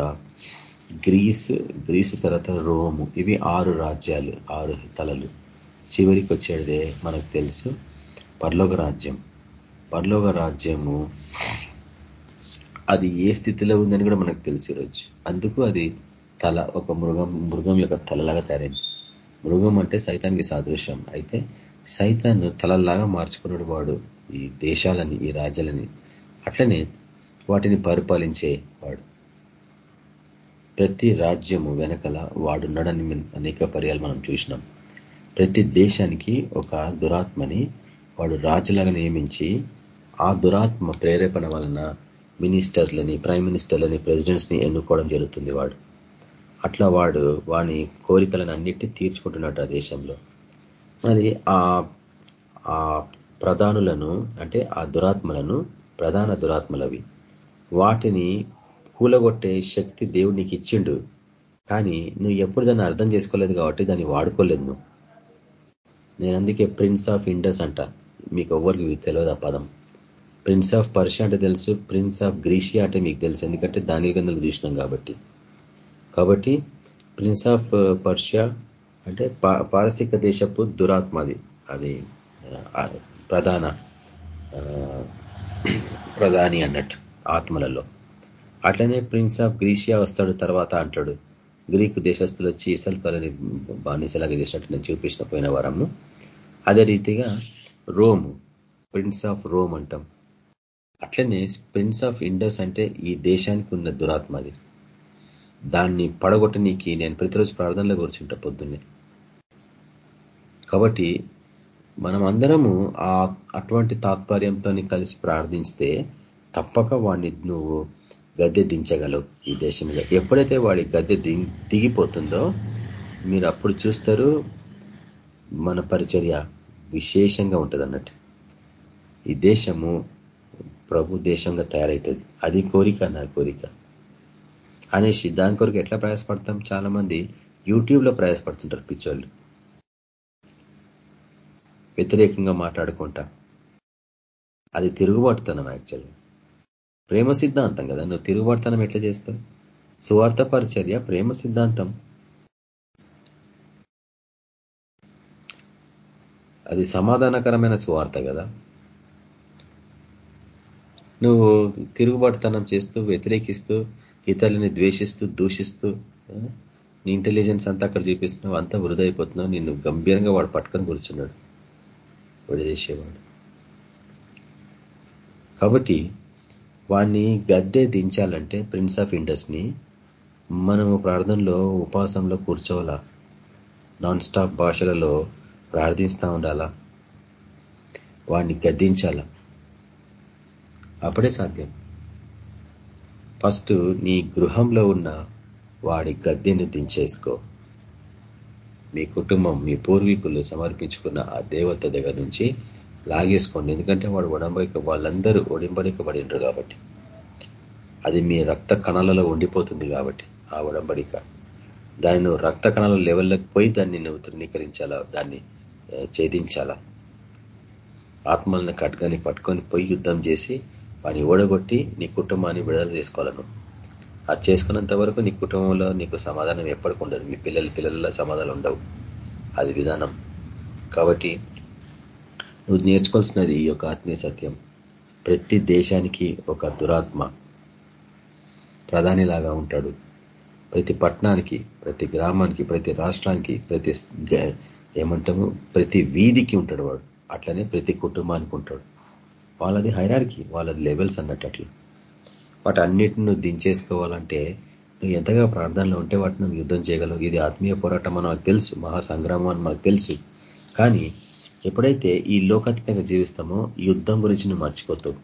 S4: గ్రీస్ గ్రీసు తర్వాత రోము. ఇవి ఆరు రాజ్యాలు ఆరు తలలు. చివరికి వచ్చేదే మనకు తెలుసు పర్లోక రాజ్యం. పర్లోక రాజ్యము అది ఏ స్థితిలో ఉందని కూడా మనకు తెలుసు ఈరోజు. అందుకు అది తల ఒక మృగం మృగం యొక్క తలలాగా తయారైంది. మృగం అంటే సైతానికి సాదృశ్యం. అయితే సైతాన్ని తలలాగా మార్చుకున్నాడు వాడు. ఈ దేశాలని ఈ రాజ్యాలని. అట్లనే వాటిని పరిపాలించే వాడు. ప్రతి రాజ్యము వెనకల వాడున్నాడని అనేక పర్యాలు మనం చూసినాం. ప్రతి దేశానికి ఒక దురాత్మని వాడు రాజులాగా నియమించి ఆ దురాత్మ ప్రేరేపణ వలన మినిస్టర్లని ప్రైమ్ మినిస్టర్లని ప్రెసిడెంట్స్ని ఎన్నుకోవడం జరుగుతుంది వాడు. అట్లా వాడు వాని కోరికలను అన్నిటినీ తీర్చుకుంటున్నట్టు ఆ దేశంలో. అది ఆ ప్రధానులను అంటే ఆ దురాత్మలను ప్రధాన దురాత్మలవి వాటిని కూలగొట్టే శక్తి దేవుడు నీకు ఇచ్చిండు కానీ నువ్వు ఎప్పుడు దాన్ని అర్థం చేసుకోలేదు కాబట్టి దాన్ని వాడుకోలేదు నువ్వు. నేను అందుకే ప్రిన్స్ ఆఫ్ ఇండస్ అంట. మీకు ఎవరికి తెలియదు ఆ పదం. ప్రిన్స్ ఆఫ్ పర్షియా అంటే తెలుసు ప్రిన్స్ ఆఫ్ గ్రీషియా అంటే మీకు తెలుసు. ఎందుకంటే దాని గందలు చూసినాం కాబట్టి. కాబట్టి ప్రిన్స్ ఆఫ్ పర్షియా అంటే పారసిక దేశపు దురాత్మది. అది ప్రధాన ప్రధాని అన్నట్టు ఆత్మలలో. అట్లనే ప్రిన్స్ ఆఫ్ గ్రీషియా వస్తాడు తర్వాత అంటాడు. గ్రీకు దేశస్తులు వచ్చి ఇసల్పలని బానిసలాగా చేసినట్టు నేను చూపించిన పోయిన వారము. అదే రీతిగా రోమ్ ప్రిన్స్ ఆఫ్ రోమ్ అంటాం. అట్లనే ప్రిన్స్ ఆఫ్ ఇండస్ అంటే ఈ దేశానికి ఉన్న దురాత్మది దాన్ని పడగొట్టనీకి నేను ప్రతిరోజు ప్రార్థనలో కూర్చుంటా పొద్దున్నే. కాబట్టి మనం అందరము ఆ అటువంటి తాత్పర్యంతో కలిసి ప్రార్థిస్తే తప్పక వాడిని నువ్వు గద్దె దించగలవు ఈ దేశంలో. ఎప్పుడైతే వాడి గద్దె దిగిపోతుందో మీరు అప్పుడు చూస్తారు మన పరిచర్య విశేషంగా ఉంటుంది అన్నట్టు ఈ దేశము ప్రభు దేశంగా తయారవుతుంది అది కోరిక నా కోరిక. అనేసి దాని కొరకు ఎట్లా ప్రయాసపడతాం? చాలా మంది యూట్యూబ్ ప్రయాసపడుతుంటారు పిచ్చోళ్ళు. వ్యతిరేకంగా మాట్లాడుకుంటా. అది తిరుగుబాటుతనం యాక్చువల్గా. ప్రేమ సిద్ధాంతం కదా? నువ్వు తిరుగుబడతనం ఎట్లా చేస్తావు? సువార్త పరిచర్య ప్రేమ సిద్ధాంతం. అది సమాధానకరమైన సువార్త కదా? నువ్వు తిరుగుబాటుతనం చేస్తూ వ్యతిరేకిస్తూ ఇతరులని ద్వేషిస్తూ దూషిస్తూ నీ ఇంటెలిజెన్స్ అంతా అక్కడ చూపిస్తున్నావు అంతా వృధా అయిపోతున్నావు నిన్ను గంభీరంగా వాడు పట్టుకొని కూర్చున్నాడు. విడదీసేవాడు కాబట్టి వాడిని గద్దె దించాలంటే ప్రిన్స్ ఆఫ్ ఇండస్ని మనము ప్రార్థనలో ఉపవాసంలో కూర్చోవాలా? నాన్ స్టాప్ భాషలలో ప్రార్థిస్తూ ఉండాలా? వాడిని గద్దించాలా? అప్పుడే సాధ్యం. ఫస్ట్ నీ గృహంలో ఉన్న వాడి గద్దెను దించేసుకో. మీ కుటుంబం మీ పూర్వీకులు సమర్పించుకున్న ఆ దేవత దగ్గర నుంచి లాగేసుకోండి. ఎందుకంటే వాడు ఒడంబడిక వాళ్ళందరూ ఒడింబడికబడినరు కాబట్టి. అది మీ రక్త కణాలలో ఉండిపోతుంది కాబట్టి ఆ ఒడంబడిక. దాన్ని రక్త కణాల లెవెల్లోకి పోయి దాన్ని నువ్వు తృణీకరించాలా దాన్ని ఛేదించాలా? ఆత్మలను కట్టుకొని పట్టుకొని పోయి యుద్ధం చేసి వాని ఓడగొట్టి నీ కుటుంబాన్ని విడుదల చేసుకోవాలను. అది చేసుకున్నంత వరకు నీ కుటుంబంలో నీకు సమాధానం ఎప్పటికి ఉండదు. మీ పిల్లల పిల్లల సమాధానం ఉండవు. అది విధానం. కాబట్టి నువ్వు నేర్చుకోవాల్సినది ఈ యొక్క ఆత్మీయ సత్యం. ప్రతి దేశానికి ఒక దురాత్మ ప్రధానిలాగా ఉంటాడు. ప్రతి పట్టణానికి ప్రతి గ్రామానికి ప్రతి రాష్ట్రానికి ప్రతి ఏమంటాము ప్రతి వీధికి ఉంటాడు వాడు. అట్లనే ప్రతి కుటుంబానికి ఉంటాడు. వాళ్ళది హైరార్కి వాళ్ళది లెవెల్స్ అన్నట్టు అట్లా. వాటి అన్నిటిని నువ్వు దించేసుకోవాలంటే నువ్వు ఎంతగా ప్రార్థనలో ఉంటే వాటిని యుద్ధం చేయగలవు. ఇది ఆత్మీయ పోరాటం అని మనకు తెలుసు మహాసంగ్రామం అని మాకు తెలుసు. కానీ ఎప్పుడైతే ఈ లోకాతీతంగా జీవిస్తామో యుద్ధం గురించి నువ్వు మర్చిపోతావు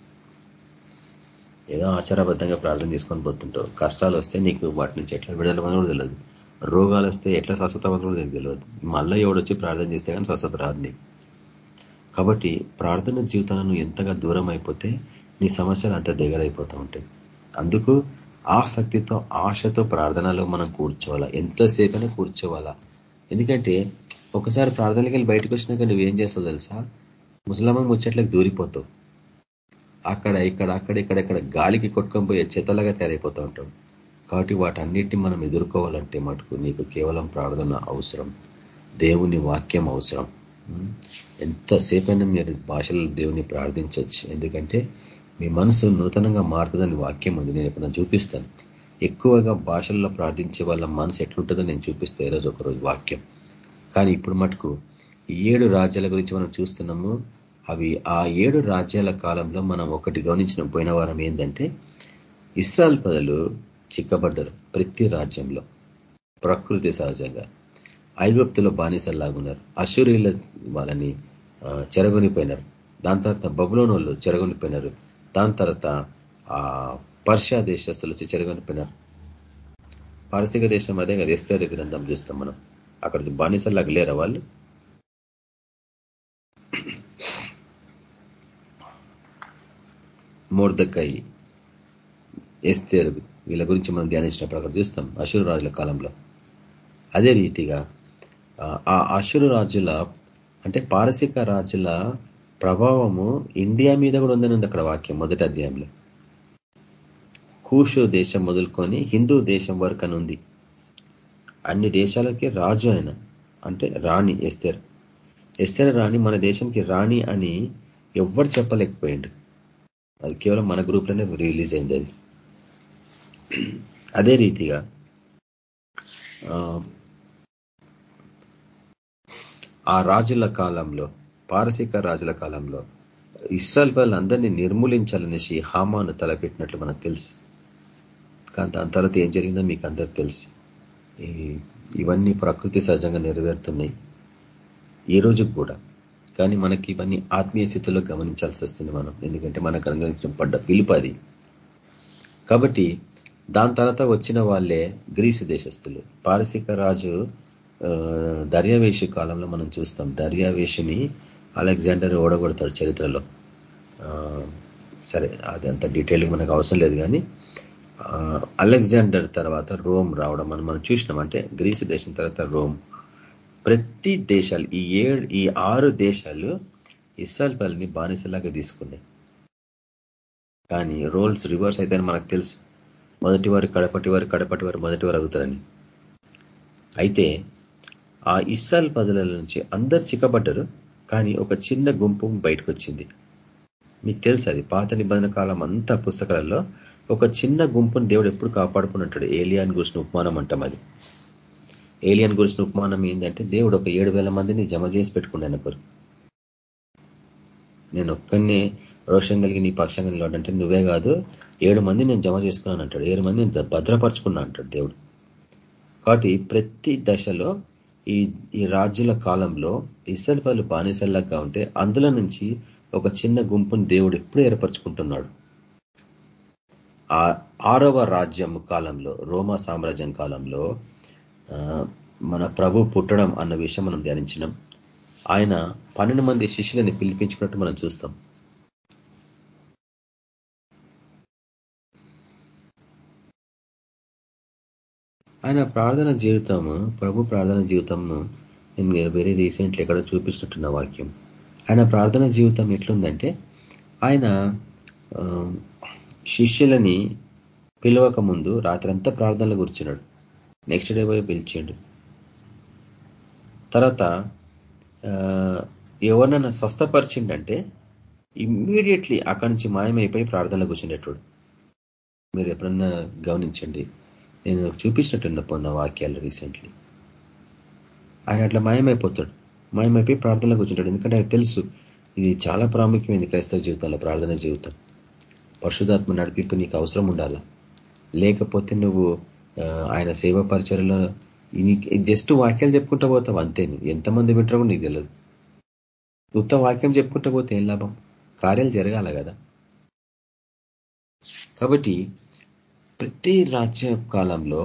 S4: ఏదో ఆచారబద్ధంగా ప్రార్థన చేసుకొని పోతుంటావు. కష్టాలు వస్తే నీకు వాటి నుంచి ఎట్లా విడుదల కూడా తెలియదు రోగాలు వస్తే ఎట్లా స్వస్థత కూడా తెలియదు మళ్ళీ ఎవడొచ్చి ప్రార్థన చేస్తే కానీ స్వస్థత రాదు నీకు. కాబట్టి ప్రార్థన జీవితాలను ఎంతగా దూరం అయిపోతే నీ సమస్యలు అంత దగ్గరైపోతూ ఉంటాయి. అందుకు ఆసక్తితో ఆశతో ప్రార్థనలో మనం కూర్చోవాలా? ఎంతసేపైనా కూర్చోవాలా? ఎందుకంటే ఒకసారి ప్రార్థనకి వెళ్ళి బయటకు వచ్చినాక నువ్వేం చేస్తావు తెలుసా? ముసలమ్మ ముచ్చట్లకు దూరిపోతావు. అక్కడ ఇక్కడ అక్కడ ఇక్కడ ఇక్కడ గాలికి కొట్టుకొని పోయే చెత్తలాగా తయారైపోతూ ఉంటావు. కాబట్టి వాటన్నిటిని మనం ఎదుర్కోవాలంటే మటుకు నీకు కేవలం ప్రార్థన అవసరం. దేవుని వాక్యం అవసరం. ఎంతసేపైనా మీరు భాషలో దేవుని ప్రార్థించవచ్చు. ఎందుకంటే మీ మనసు నూతనంగా మారుతుందని వాక్యం ఉంది. నేను ఎప్పుడైనా చూపిస్తాను. ఎక్కువగా భాషల్లో ప్రార్థించే వాళ్ళ మనసు ఎట్లుంటుందో నేను చూపిస్తాను ఈరోజు ఒకరోజు వాక్యం. కానీ ఇప్పుడు మటుకు ఈ ఏడు రాజ్యాల గురించి మనం చూస్తున్నాము. అవి ఆ ఏడు రాజ్యాల కాలంలో మనం ఒకటి గమనించిన పోయిన వారం ఏంటంటే ఇస్రాయల్ పదలు చిక్కబడ్డారు ప్రతి రాజ్యంలో ప్రకృతి సహజంగా. ఐగుప్తులో బానిసల్లాగున్నారు. అశూరియుల వాళ్ళని చెరగొనిపోయినారు. దాని తర్వాత బబులోని వాళ్ళు చెరగొనిపోయినారు. దాని తర్వాత ఆ పర్షియా దేశస్తులు వచ్చి చెరగొనిపోయినారు. పారసిక దేశం అదే కదా ఎస్తేరు గ్రంథం చూస్తాం మనం. అక్కడ బానిసలు లేరా వాళ్ళు? మోర్దకాయి ఎస్తేరు వీళ్ళ గురించి మనం ధ్యానించినప్పుడు అక్కడ చూస్తాం అశురు రాజుల కాలంలో. అదే రీతిగా ఆ అశురు రాజుల అంటే పారసిక రాజుల ప్రభావము ఇండియా మీద కూడా ఉందని అక్కడ వాక్యం మొదటి అధ్యాయంలో. కూషు దేశం మొదలుకొని హిందూ దేశం వరకు అని ఉంది అన్ని దేశాలకి రాజు ఆయన. అంటే రాణి ఎస్తేర్. ఎస్తేర్ రాణి మన దేశంకి రాణి అని ఎవ్వరు చెప్పలేకపోయిండు అది కేవలం మన గ్రూప్లోనే రిలీజ్ అయింది అది. అదే రీతిగా ఆ రాజుల కాలంలో పారసిక రాజుల కాలంలో ఇస్రాయల్ వాళ్ళందరినీ నిర్మూలించాలనేసి హామాను తలపెట్టినట్లు మనకు తెలుసు. కానీ దాని తర్వాత ఏం జరిగిందో మీకు అందరికి తెలుసు. ఇవన్నీ ప్రకృతి సహజంగా నెరవేరుతున్నాయి. ఈ రోజు కూడా. కానీ మనకి ఇవన్నీ ఆత్మీయ స్థితిలో గమనించాల్సి వస్తుంది మనం. ఎందుకంటే మనకు అనుగ్రహించిన పడ్డ పిలుపు అది. కాబట్టి దాని తర్వాత వచ్చిన వాళ్ళే గ్రీసు దేశస్తులు పారసిక రాజు దర్యావేషి కాలంలో మనం చూస్తాం. దర్యావేషిని అలెగ్జాండర్ ఓడగొడతాడు చరిత్రలో. సరే అది అంత డీటెయిల్గా మనకు అవసరం లేదు కానీ అలెగ్జాండర్ తర్వాత రోమ్ రావడం మనం మనం చూసినాం అంటే గ్రీసు దేశం తర్వాత రోమ్. ప్రతి దేశాలు ఈ ఏడు ఈ ఆరు దేశాలు ఇస్రాయల్ పల్లిని బానిసలాగా తీసుకున్నాయి. కానీ రోల్స్ రివర్స్ అయితే మనకు తెలుసు. మొదటి వారు కడపటి వారు కడపటి వారు మొదటి వారు అవుతారని. అయితే ఆ ఇస్రాయల్ ప్రజల నుంచి అందరు చిక్కబడ్డరు కానీ ఒక చిన్న గుంపు బయటకు వచ్చింది మీకు తెలుసు అది. పాత నిబంధన కాలం అంతా పుస్తకాలలో ఒక చిన్న గుంపును దేవుడు ఎప్పుడు కాపాడుకున్నట్టాడు? ఏలియాన్ గురిసిన ఉపమానం అంటాం అది. ఏలియన్ గురిసిన ఉపమానం ఏంటంటే దేవుడు ఒక ఏడు మందిని జమ చేసి పెట్టుకున్నాను ఒకరు నేను ఒక్కడినే రోషం కలిగి నీ పక్షంగా నిలబడంటే నువ్వే కాదు ఏడు మంది నేను జమ చేసుకున్నాను అంటాడు. ఏడు మంది నేను భద్రపరుచుకున్నా అంటాడు దేవుడు. కాబట్టి ప్రతి దశలో ఈ ఈ రాజ్యుల కాలంలో ఇసల్ పలు బానిసల్లాగా ఉంటే అందులో నుంచి ఒక చిన్న గుంపుని దేవుడు ఎప్పుడు ఏర్పరచుకుంటున్నాడు? ఆ ఆరవ రాజ్యం కాలంలో రోమా సామ్రాజ్యం కాలంలో మన ప్రభు పుట్టడం అన్న విషయం మనం ధ్యానించినాం. ఆయన పన్నెండు మంది శిష్యులని పిలిపించుకున్నట్టు మనం చూస్తాం. ఆయన ప్రార్థన జీవితము ప్రభు ప్రార్థన జీవితము నేను వెరీ రీసెంట్లీ ఎక్కడ చూపిస్తున్న వాక్యం. ఆయన ప్రార్థన జీవితం ఎట్లుందంటే ఆయన శిష్యులని పిలవక ముందు రాత్రంతా ప్రార్థనలు కూర్చున్నాడు. నెక్స్ట్ డే పోయి పిలిచిండు. తర్వాత ఎవరినైనా స్వస్థపరిచిండంటే ఇమ్మీడియట్లీ అక్కడి నుంచి మాయమైపోయి ప్రార్థనలు కూర్చుండేటోడు మీరు ఎప్పుడన్నా గమనించండి. నేను చూపించినట్టున్న పొన్న వాక్యాలు రీసెంట్లీ. ఆయన అట్లా మాయమైపోతాడు. మాయమైపోయి ప్రార్థనలో కూర్చుంటాడు. ఎందుకంటే ఆయన తెలుసు ఇది చాలా ప్రాముఖ్యమైంది క్రైస్తవ జీవితంలో ప్రార్థన జీవితం. పరిశుధాత్మ నడిపింపు నీకు అవసరం ఉండాల. లేకపోతే నువ్వు ఆయన సేవ పరిచయలో జస్ట్ వాక్యాలు చెప్పుకుంటా పోతావు అంతే. ఎంతమంది వింటారో నీకు తెలియదు ఉత్త వాక్యం చెప్పుకుంటూ పోతే ఏం లాభం? కార్యాలు జరగాల కదా. కాబట్టి ప్రతి రాజ్య కాలంలో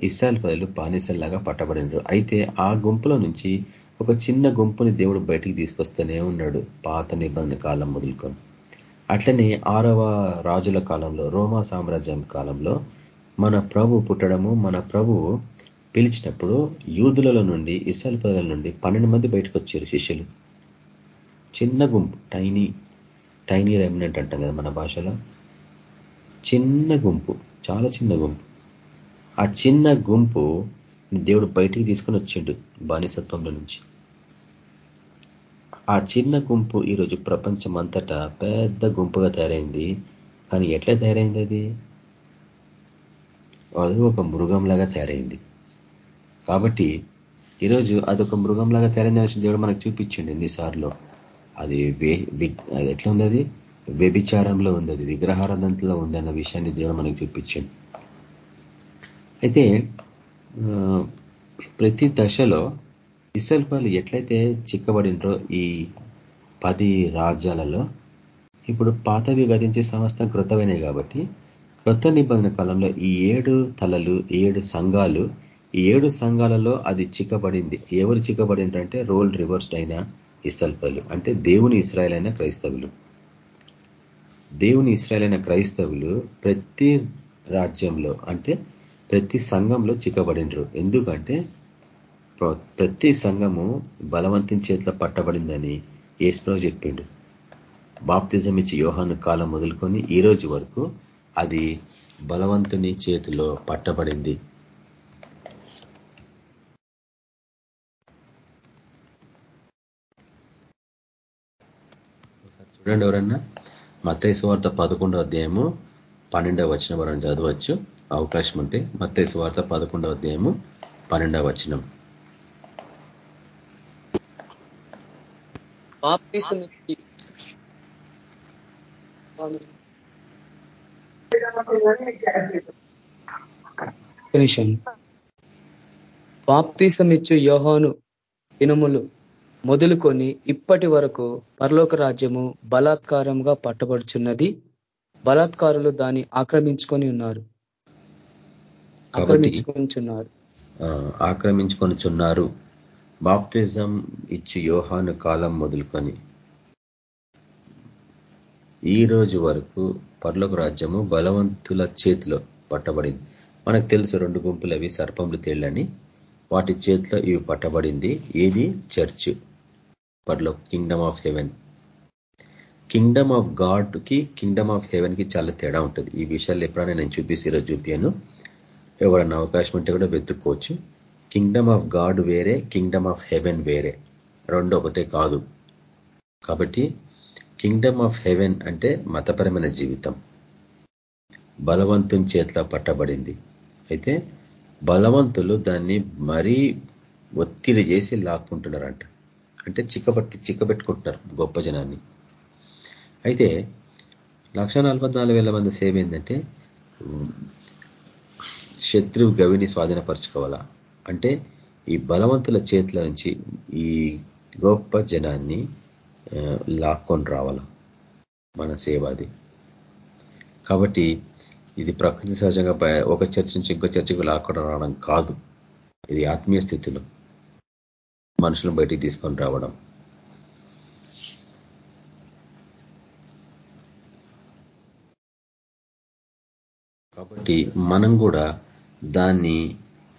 S4: ఇస్రాయల్ ప్రజలు బానిసల్లాగా పట్టబడినారు. అయితే ఆ గుంపులో నుంచి ఒక చిన్న గుంపుని దేవుడు బయటికి తీసుకొస్తూనే ఉన్నాడు. పాత నిబంధన కాలం మొదలుకొని. అట్లనే ఆరవ రాజుల కాలంలో రోమా సామ్రాజ్యం కాలంలో మన ప్రభు పుట్టడము మన ప్రభు పిలిచినప్పుడు యూదులలో నుండి ఇస్రాయల్ ప్రజల నుండి పన్నెండు మంది బయటకు వచ్చారు శిష్యులు. చిన్న గుంపు టైనీ టైనీ రెమినెంట్ అంటాం కదా మన భాషలో. చిన్న గుంపు చాలా చిన్న గుంపు. ఆ చిన్న గుంపు దేవుడు బయటికి తీసుకొని వచ్చిండు బానిసత్వంలో నుంచి. ఆ చిన్న గుంపు ఈరోజు ప్రపంచం అంతటా పెద్ద గుంపుగా తయారైంది. కానీ ఎట్లా తయారైంది అది? అది ఒక మృగంలాగా తయారైంది. కాబట్టి ఈరోజు అదొక మృగంలాగా తయారైంది దేవుడు మనకు చూపించండి ఎన్నిసార్లు. అది అది ఎట్లా ఉంది అది? వ్యభిచారంలో ఉంది అది విగ్రహారాధనలో ఉంది అన్న విషయాన్ని దేవుడు మనకు చూపించండి. అయితే ప్రతి దశలో ఇసల్పాలు ఎట్లయితే చిక్కబడినరో ఈ పది రాజ్యాలలో ఇప్పుడు పాతవి గతించే సమస్తం కృతమైనవి కాబట్టి కృత నిబంధన కాలంలో ఈ ఏడు తలలు ఏడు సంఘాలు ఈ ఏడు సంఘాలలో అది చిక్కబడింది. ఎవరు చిక్కబడిందంటే రోల్ రివర్స్డ్ అయిన ఇసల్పలు అంటే దేవుని ఇస్రాయల్ అయిన క్రైస్తవులు. దేవుని ఇస్రాయల్ అయిన క్రైస్తవులు ప్రతి రాజ్యంలో అంటే ప్రతి సంఘంలో చిక్కబడినరు ఎందుకంటే ప్రతి సంఘము బలవంతుని చేతిలో పట్టబడిందని ఏసుప్రభు చెప్పిండు. బాప్తిజం ఇచ్చి యోహాను కాలం మొదలుకొని ఈ రోజు వరకు అది బలవంతుని చేతిలో పట్టబడింది. చూడండి ఎవరన్నా? మత్తైసు వార్త పదకొండవ అధ్యాయము పన్నెండవ వచ్చిన వరం చదవచ్చు. అవకాశం ఉంటే మత్తైసు వార్త పదకొండవ అధ్యాయము పన్నెండవ వచనం.
S5: బాప్తీసమిచ్చు యోహాను దినములు మొదలుకొని ఇప్పటి వరకు పరలోక రాజ్యము బలాత్కారంగా పట్టబడుచున్నది. బలాత్కారులు దాన్ని ఆక్రమించుకొని ఉన్నారు.
S4: ఆక్రమించుకొనిచున్నారు ఆక్రమించుకొనిచున్నారు బాప్తిజం ఇచ్చి యోహాను కాలం మొదలుకొని ఈ రోజు వరకు పర్లోక రాజ్యము బలవంతుల చేతిలో పట్టబడింది. మనకు తెలుసు రెండు గుంపులు అవి సర్పములు తేళ్ళని. వాటి చేతిలో ఇవి పట్టబడింది. ఏది? Church. పర్లో kingdom of heaven. Kingdom of గాడ్కి kingdom of హెవెన్కి చాలా తేడా ఉంటుంది. ఈ విషయాలు ఎప్పుడైనా నేను చూపిస్తే ఈరోజు చూపాను ఎవరన్నా అవకాశం ఉంటే కూడా వెతుక్కోవచ్చు. కింగ్డమ్ ఆఫ్ గాడ్ వేరే కింగ్డమ్ ఆఫ్ హెవెన్ వేరే. రెండు ఒకటే కాదు. కాబట్టి కింగ్డమ్ ఆఫ్ హెవెన్ అంటే మతపరమైన జీవితం. బలవంతుని చేతిలో పట్టబడింది. అయితే బలవంతులు దాన్ని మరీ ఒత్తిడి చేసి లాక్కుంటున్నారంట. అంటే చిక్కబట్టి చిక్కబెట్టుకుంటున్నారు గొప్ప జనాన్ని. అయితే లక్ష మంది సేవ ఏంటంటే శత్రువు గవిని స్వాధీనపరచుకోవాలా? అంటే ఈ బలవంతుల చేతిలో నుంచి ఈ గొప్ప జనాన్ని లాక్కొని రావాల మన సేవాది. కాబట్టి ఇది ప్రకృతి సహజంగా ఒక చర్చ నుంచి ఇంకో చర్చకు లాక్కొని రావడం కాదు. ఇది ఆత్మీయ స్థితిలో మనుషులను బయటికి తీసుకొని రావడం. కాబట్టి మనం కూడా దాన్ని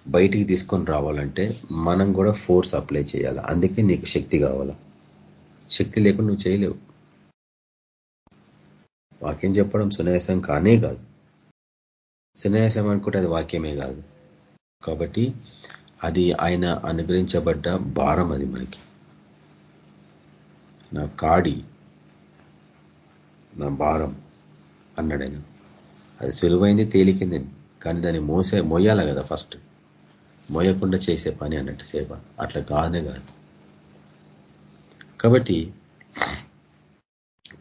S4: బయటికి తీసుకొని రావాలంటే మనం కూడా ఫోర్స్ అప్లై చేయాలి. అందుకే నీకు శక్తి కావాలా? శక్తి లేకుండా నువ్వు చేయలేవు. వాక్యం చెప్పడం సునాయాసం కానే కాదు. సునాయాసం అనుకుంటే అది వాక్యమే కాదు. కాబట్టి అది ఆయన అనుగ్రహించబడ్డ భారం అది మనకి. నా కాడి నా భారం అన్నాడు ఆయన. అది సులువైంది తేలికింది. కానీ దాన్ని మోసే మోయాల కదా ఫస్ట్ మోయకుండా చేసే పని అన్నట్టు సేవ. అట్లా కాదనే కాదు. కాబట్టి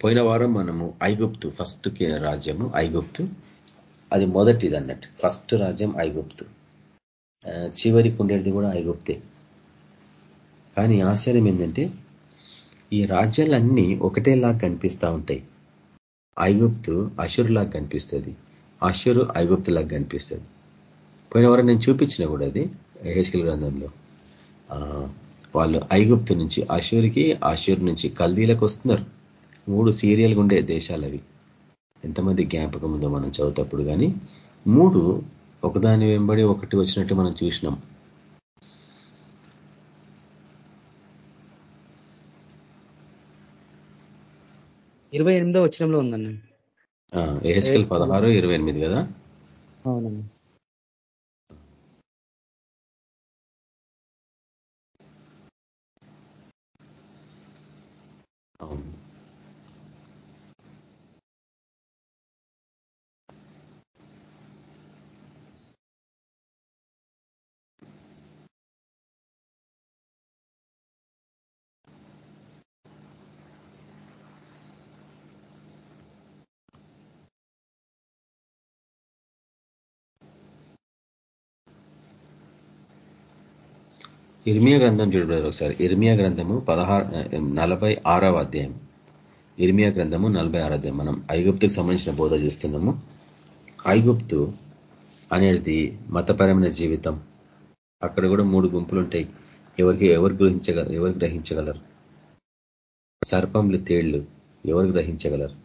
S4: పోయిన వారం మనము ఐగుప్తు ఫస్ట్ రాజ్యము ఐగుప్తు. అది మొదటిది అన్నట్టు. ఫస్ట్ రాజ్యం ఐగుప్తు. చివరికి ఉండేది కూడా ఐగుప్తే. కానీ ఆశ్చర్యం ఏంటంటే ఈ రాజ్యాలన్నీ ఒకటేలాగా కనిపిస్తూ ఉంటాయి. ఐగుప్తు అషురులాగా కనిపిస్తుంది. అషురు ఐగుప్తులాగా కనిపిస్తుంది. పోయిన వారం నేను చూపించిన కూడా అది హెచ్కల్ గ్రంథంలో. వాళ్ళు ఐగుప్తు నుంచి అషూర్కి అషూర్ నుంచి కల్దీలకు వస్తున్నారు. మూడు సీరియల్గా ఉండే దేశాలు అవి. ఎంతమంది జ్ఞాపకం ఉందో మనం చదువుతప్పుడు కానీ మూడు ఒకదాని వెంబడి ఒకటి వచ్చినట్టు మనం చూసినాం.
S5: ఇరవై ఎనిమిదో వచ్చినంలో ఉందన్న.
S4: ఏహెచ్కల్ పదహారు ఇరవై ఎనిమిది కదా?
S5: అవునన్నా
S4: అవును ఇర్మియా గ్రంథం చూడలేదు ఒకసారి. ఇర్మియా గ్రంథము పదహారు నలభై ఆరవ అధ్యాయం. ఇర్మియా గ్రంథము నలభై ఆరో అధ్యాయం. మనం ఐగుప్తుకు సంబంధించిన బోధ చేస్తున్నాము. ఐగుప్తు అనేది మతపరమైన జీవితం. అక్కడ కూడా మూడు గుంపులు ఉంటాయి ఎవరికి ఎవరు గ్రహించగలరు ఎవరు గ్రహించగలరు? సర్పంలు తేళ్ళు ఎవరు గ్రహించగలరు?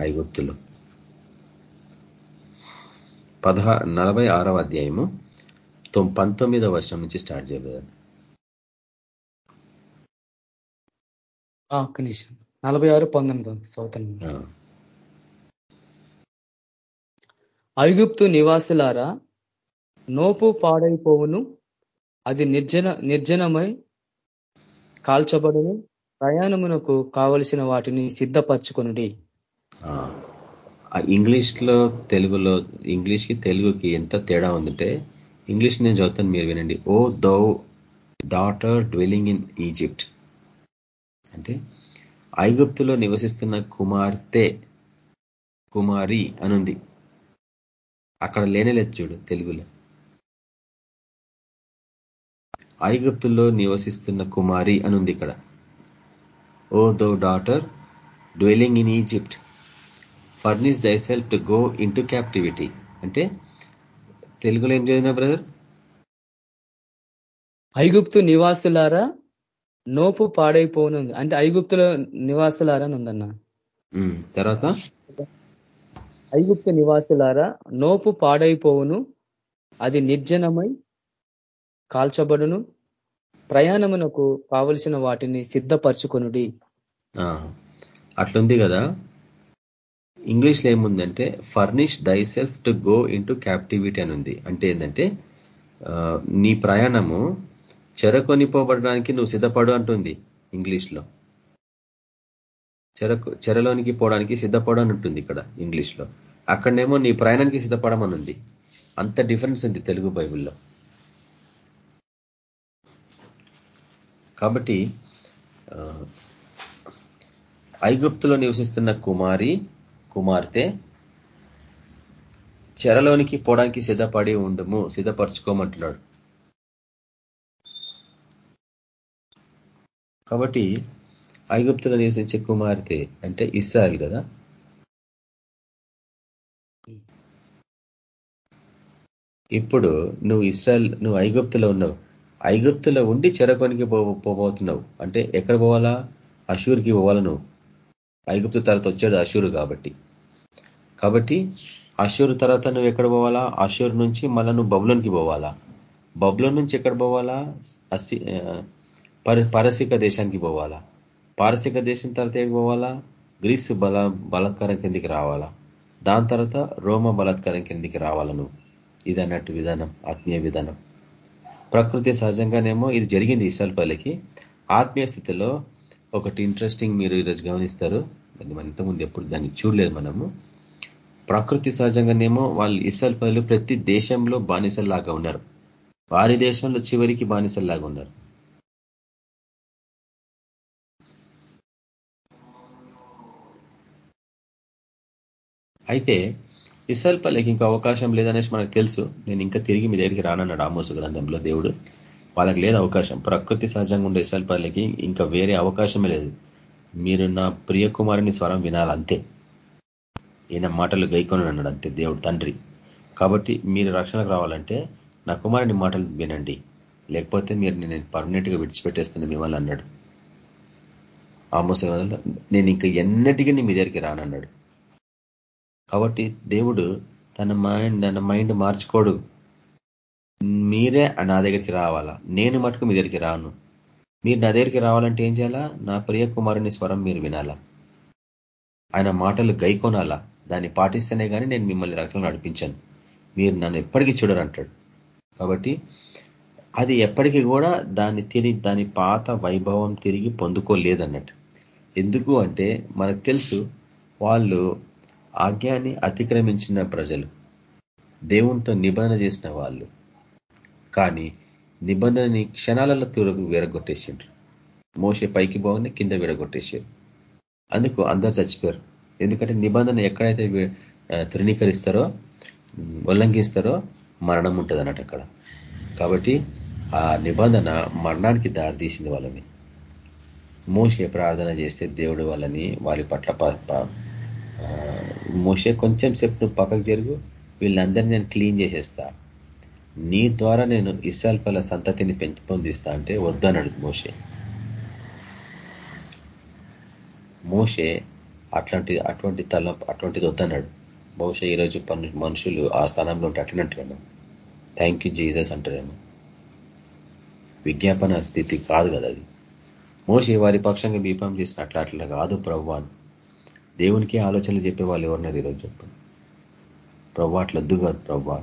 S4: ఐగుప్తులు. పదహా నలభై ఆరవ అధ్యాయము. పంతొమ్మిదవ వర్షం నుంచి స్టార్ట్ చేయలేదు
S5: ఒక్క నిమిషం. నలభై ఆరు పంతొమ్మిది సౌతన్. ఐగుప్తు నివాసులారా నోపు పాడైపోవును అది నిర్జన నిర్జనమై కాల్చబడును ప్రయాణమునకు కావలసిన వాటిని సిద్ధపరచుకొనుడి.
S4: ఇంగ్లీష్లో తెలుగులో ఇంగ్లీష్కి తెలుగుకి ఎంత తేడా ఉందంటే ఇంగ్లీష్ నేను చదువుతాను మీరు వినండి. O thou daughter dwelling in Egypt. అంటే ఐగుప్తులో నివసిస్తున్న కుమార్తె కుమారి అనుంది. అక్కడ లేనేలేదు చూడు తెలుగులో. ఐగుప్తుల్లో నివసిస్తున్న కుమారి అనుంది ఇక్కడ. O thou daughter dwelling in Egypt. Furnish thy self to go in captivity అంటే తెలుగులో ఏం చదివినా బ్రదర్
S5: ఐగుప్తు నివాసులారా నోపు పాడైపోనుంది అంటే ఐగుప్తుల నివాసులారా అని ఉందన్న.
S4: తర్వాత?
S5: ఐగుప్తు నివాసులారా నోపు పాడైపోవును. అది నిర్జనమై కాల్చబడును. ప్రయాణమునకు కావలసిన వాటిని సిద్ధపరచుకొనుడి.
S4: అట్లుంది కదా? ఇంగ్లీష్లో ఏముందంటే furnish thy self to go into captivity అని ఉంది. అంటే ఏంటంటే నీ ప్రయాణము చెరకొనిపోబడడానికి నువ్వు సిద్ధపడు అంటుంది ఇంగ్లీష్లో చెరకు చెరలోనికి పోవడానికి సిద్ధపడు అని ఉంటుంది ఇక్కడ ఇంగ్లీష్లో అక్కడనేమో నీ ప్రయాణానికి సిద్ధపడమని ఉంది. అంత డిఫరెన్స్ ఉంది తెలుగు బైబిల్లో. కాబట్టి ఐగుప్తులో నివసిస్తున్న కుమారి కుమార్తె చెరలోనికి పోవడానికి సిద్ధపడి ఉండము సిద్ధపరచుకోమంటున్నాడు. కాబట్టి ఐగుప్తులో నివసించే కుమార్తె అంటే ఇస్రాయల్ కదా? ఇప్పుడు నువ్వు ఇస్రాయల్ నువ్వు ఐగుప్తులో ఉన్నావు. ఐగుప్తులో ఉండి చెరకొనికి పోబోతున్నావు. అంటే ఎక్కడ పోవాలా? అషూర్కి పోవాలా నువ్వు? ఐగుప్తు తర్వాత వచ్చాడు అషూరు కాబట్టి. కాబట్టి అషూర్ తర్వాత నువ్వు ఎక్కడ పోవాలా? అషూర్ నుంచి మళ్ళా నువ్వు బబులోనికి పోవాలా? బబులోన్ నుంచి ఎక్కడ పోవాలా? అసి పారసిక దేశానికి పోవాలా? పారసిక దేశం తర్వాత ఏం పోవాలా? గ్రీసు బల బలత్కారం కిందికి రావాలా? దాని తర్వాత రోమ బలత్కారం కిందికి రావాలా నువ్వు? ఇది అన్నట్టు విధానం ఆత్మీయ విధానం. ప్రకృతి సహజంగానేమో ఇది జరిగింది ఇసాల్ పల్లెకి. ఆత్మీయ స్థితిలో ఒకటి ఇంట్రెస్టింగ్ మీరు ఈరోజు గమనిస్తారు. మన ఇంతకుముందు ఎప్పుడు దాన్ని చూడలేదు మనము. ప్రకృతి సహజంగానేమో వాళ్ళు ఇస్రాల్ పల్లెలు ప్రతి దేశంలో బానిసల్లాగా ఉన్నారు. వారి దేశంలో చివరికి బానిసల్లాగా ఉన్నారు. అయితే ఇసల్పల్లకి ఇంకా అవకాశం లేదనేసి మనకు తెలుసు. నేను ఇంకా తిరిగి మీ దగ్గరికి రానన్నాడు ఆమోసు గ్రంథంలో దేవుడు. వాళ్ళకి లేదు అవకాశం. ప్రకృతి సహజంగా ఉండే ఇసల్పల్లకి ఇంకా వేరే అవకాశమే లేదు. మీరు నా ప్రియ కుమారుని స్వరం వినాలంతే. ఈయన మాటలు గైకొని అన్నాడు అంతే దేవుడు తండ్రి. కాబట్టి మీరు రక్షణకు రావాలంటే నా కుమారుని మాటలు వినండి. లేకపోతే మీరు నేను పర్మనెంట్గా విడిచిపెట్టేస్తాను మిమ్మల్ని అన్నాడు. ఆమోస నేను ఇంకా ఎన్నటికీ మీ దగ్గరికి రానన్నాడు. కాబట్టి దేవుడు తన మైండ్ తన మైండ్ మార్చుకోడు. మీరే నా దగ్గరికి రావాలా? నేను మటుకు మీ దగ్గరికి రాను. మీరు నా దగ్గరికి రావాలంటే ఏం చేయాలా? నా ప్రియ కుమారుని స్వరం మీరు వినాలా? ఆయన మాటలు గైకొనాలా? దాన్ని పాటిస్తేనే కానీ నేను మిమ్మల్ని రక్షణ నడిపించాను. మీరు నన్ను ఎప్పటికీ చూడరు అంటాడు. కాబట్టి అది ఎప్పటికీ కూడా దాన్ని తిరిగి దాని పాత వైభవం తిరిగి పొందుకోలేదన్నట్టు. ఎందుకు అంటే మనకు తెలుసు వాళ్ళు ఆజ్ఞాన్ని అతిక్రమించిన ప్రజలు. దేవునితో నిబంధన చేసిన వాళ్ళు. కానీ నిబంధనని క్షణాలలో తూరకు విరగొట్టేసిండ్రు. మోసే పైకి బాగుంది కింద విరగొట్టేసారు అందుకు అందరు చచ్చిపోయారు. ఎందుకంటే నిబంధన ఎక్కడైతే తృణీకరిస్తారో ఉల్లంఘిస్తారో మరణం ఉంటుంది అన్నట్టు అక్కడ. కాబట్టి ఆ నిబంధన మరణానికి దారితీసింది వాళ్ళని. మోసే ప్రార్థన చేస్తే దేవుడు వాళ్ళని వారి పట్ల మోసే కొంచెం సేపు నువ్వు పక్కకు జరుగు వీళ్ళందరినీ నేను క్లీన్ చేసేస్తా. నీ ద్వారా నేను ఇస్రాయల్ పల్ల సంతతిని పెంపొందిస్తా అంటే వద్దన్నాడు మోసే మోసే అట్లాంటి అటువంటి తల అటువంటిది వద్దన్నాడు. బహుశా ఈరోజు మనుషులు ఆ స్థానంలో ఉంటే అట్లనే థ్యాంక్ యూ జీసస్ అంటారేమో. విజ్ఞాపన స్థితి కాదు కదా అది. మోసే వారి పక్షంగా బీపం చేసిన అట్లా అట్లా కాదు ప్రవ్వాన్ దేవునికి ఆలోచనలు చెప్పే వాళ్ళు ఎవరున్నారు ఈరోజు చెప్పండి. ప్రవ్వా అట్లా వద్దు కాదు ప్రవ్వా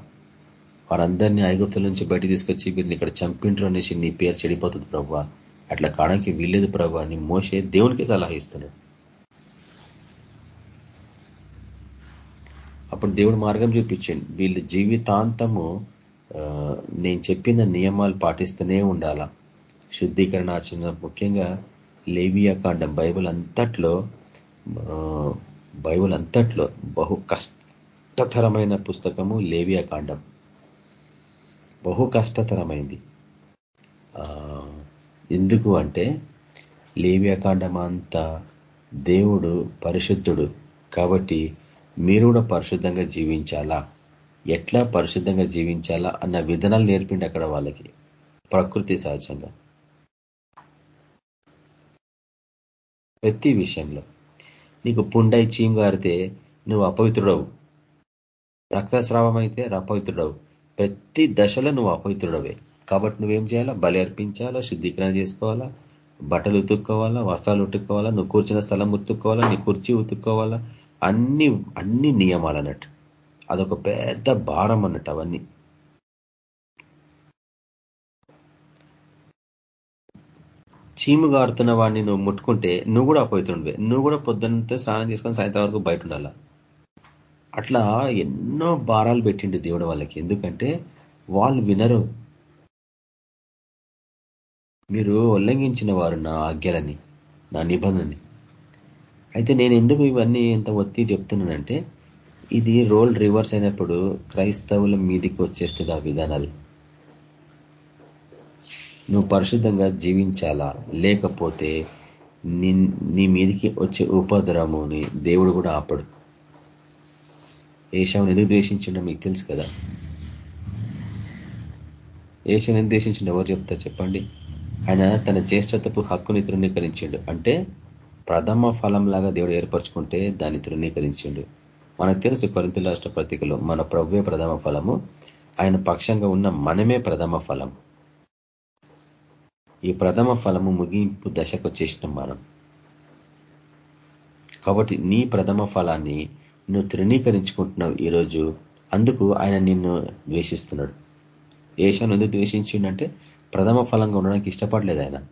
S4: వారందరినీ ఐగుప్తుల నుంచి బయట తీసుకొచ్చి వీరిని ఇక్కడ చంపిండ్రు అనేసి నీ పేరు చెడిపోతుంది ప్రవ్వా అట్లా కాడానికి వీల్లేదు ప్రభు అని మోసే దేవునికి సలహా ఇస్తున్నాడు. అప్పుడు దేవుడు మార్గం చూపించండి. వీళ్ళు జీవితాంతము నేను చెప్పిన నియమాలు పాటిస్తూనే ఉండాలా. శుద్ధీకరణ ఆచరణ ముఖ్యంగా లేవియా కాండం బైబుల్ అంతట్లో బైబుల్ అంతట్లో బహు కష్టతరమైన పుస్తకము లేవియా కాండం. బహు కష్టతరమైంది. ఎందుకు అంటే లేవ్యకాండం అంతా దేవుడు పరిశుద్ధుడు కాబట్టి మీరు కూడా పరిశుద్ధంగా జీవించాలా? ఎట్లా పరిశుద్ధంగా జీవించాలా అన్న విధానాలు నేర్పిండి అక్కడ వాళ్ళకి. ప్రకృతి సహజంగా. ప్రతి విషయంలో. నీకు పుండై చీమ్ గారితే నువ్వు అపవిత్రుడవు. రక్తస్రావం అయితే అపవిత్రుడవు. ప్రతి దశలో నువ్వు అపవిత్రుడవే. కాబట్టి నువ్వేం చేయాలా? బలి అర్పించాలా? శుద్ధీకరణ చేసుకోవాలా? బట్టలు ఉతుక్కోవాలా? వస్త్రాలు ఉతుక్కోవాలా? నువ్వు కూర్చున్న స్థలం ఉతుక్కోవాలా? నీ కుర్చీ ఉతుక్కోవాలా? అన్ని అన్ని నియమాలు అన్నట్టు అదొక పెద్ద భారం అన్నట్టు అవన్నీ. చీము గారుతున్న వాడిని నువ్వు ముట్టుకుంటే నువ్వు కూడా అపోతుండవే నువ్వు కూడా పొద్దున్నంతా స్నానం చేసుకొని సాయంత్రం వరకు బయట ఉండాల? అట్లా ఎన్నో భారాలు పెట్టిండు దేవుడు వాళ్ళకి. ఎందుకంటే వాళ్ళు వినరు. మీరు ఉల్లంఘించిన వారు నా ఆజ్ఞలని నా నిబంధనని. అయితే నేను ఎందుకు ఇవన్నీ ఎంత ఒత్తి చెప్తున్నానంటే ఇది రోల్ రివర్స్ అయినప్పుడు క్రైస్తవుల మీదికి వచ్చేస్తుంది ఆ విధానాలు. నువ్వు పరిశుద్ధంగా జీవించాలా? లేకపోతే నీ మీదికి వచ్చే ఉపద్రవముని దేవుడు కూడా ఆపడు. ఏషావుని ఎందుకు ద్వేషించడం మీకు తెలుసు కదా. ఏషావుని ఎందుకు ద్వేషించండి ఎవరు చెప్తారు చెప్పండి. ఆయన తన జ్యేష్ఠతపు హక్కుని తృణీకరించిండు అంటే ప్రథమ ఫలం లాగా దేవుడు ఏర్పరచుకుంటే దాన్ని తృణీకరించిండు. మనకు తెలుసు కొరింత రాష్ట్ర పత్రికలో మన ప్రభువే ప్రథమ ఫలము ఆయన పక్షంగా ఉన్న మనమే ప్రథమ ఫలం ఈ ప్రథమ ఫలము ముగింపు దశకు వచ్చేసినాం మనం. కాబట్టి నీ ప్రథమ ఫలాన్ని నువ్వు తృణీకరించుకుంటున్నావు ఈరోజు అందుకు ఆయన నిన్ను ద్వేషిస్తున్నాడు. ఏషాను ఎందుకు ద్వేషించిండంటే ప్రథమ ఫలంగా ఉండడానికి ఇష్టపడలేదు ఆయన.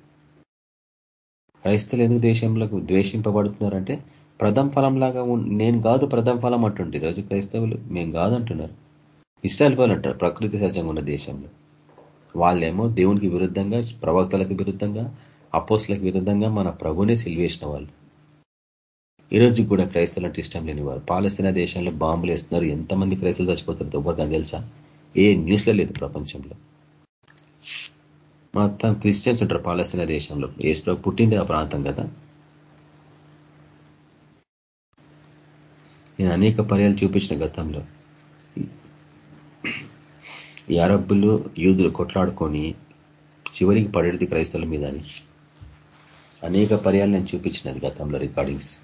S4: క్రైస్తులు ఎందుకు దేశంలో ద్వేషింపబడుతున్నారంటే ప్రథమ ఫలంలాగా నేను కాదు ప్రథమ ఫలం అంటుండే. ఈరోజు క్రైస్తవులు మేము కాదంటున్నారు. ఇస్రాయల్ వాళ్ళు అంటారు ప్రకృతి సహజంగా ఉన్న దేశంలో. వాళ్ళేమో దేవునికి విరుద్ధంగా ప్రవక్తలకు విరుద్ధంగా అపోస్లకు విరుద్ధంగా మన ప్రభునే సిల్వేసిన వాళ్ళు. ఈరోజు కూడా క్రైస్తవులు అంటే ఇష్టం లేని వారు. పాలస్తీనా దేశంలో బాంబులు వేస్తున్నారు. ఎంతమంది క్రైస్తవులు చచ్చిపోతారు ఎవరికని తెలుసా? ఏ న్యూస్లో లేదు ప్రపంచంలో. మొత్తం క్రిస్టియన్స్ ఉంటారు పాలస్తీనా దేశంలో. ఏసులో పుట్టింది ఆ ప్రాంతం కదా. నేను అనేక పర్యాలు చూపించిన గతంలో. ఈ అరబ్బులు యూదులు కొట్లాడుకొని చివరికి పడేది క్రైస్తవుల మీద అని. అనేక పర్యాలు నేను చూపించినది గతంలో రికార్డింగ్స్.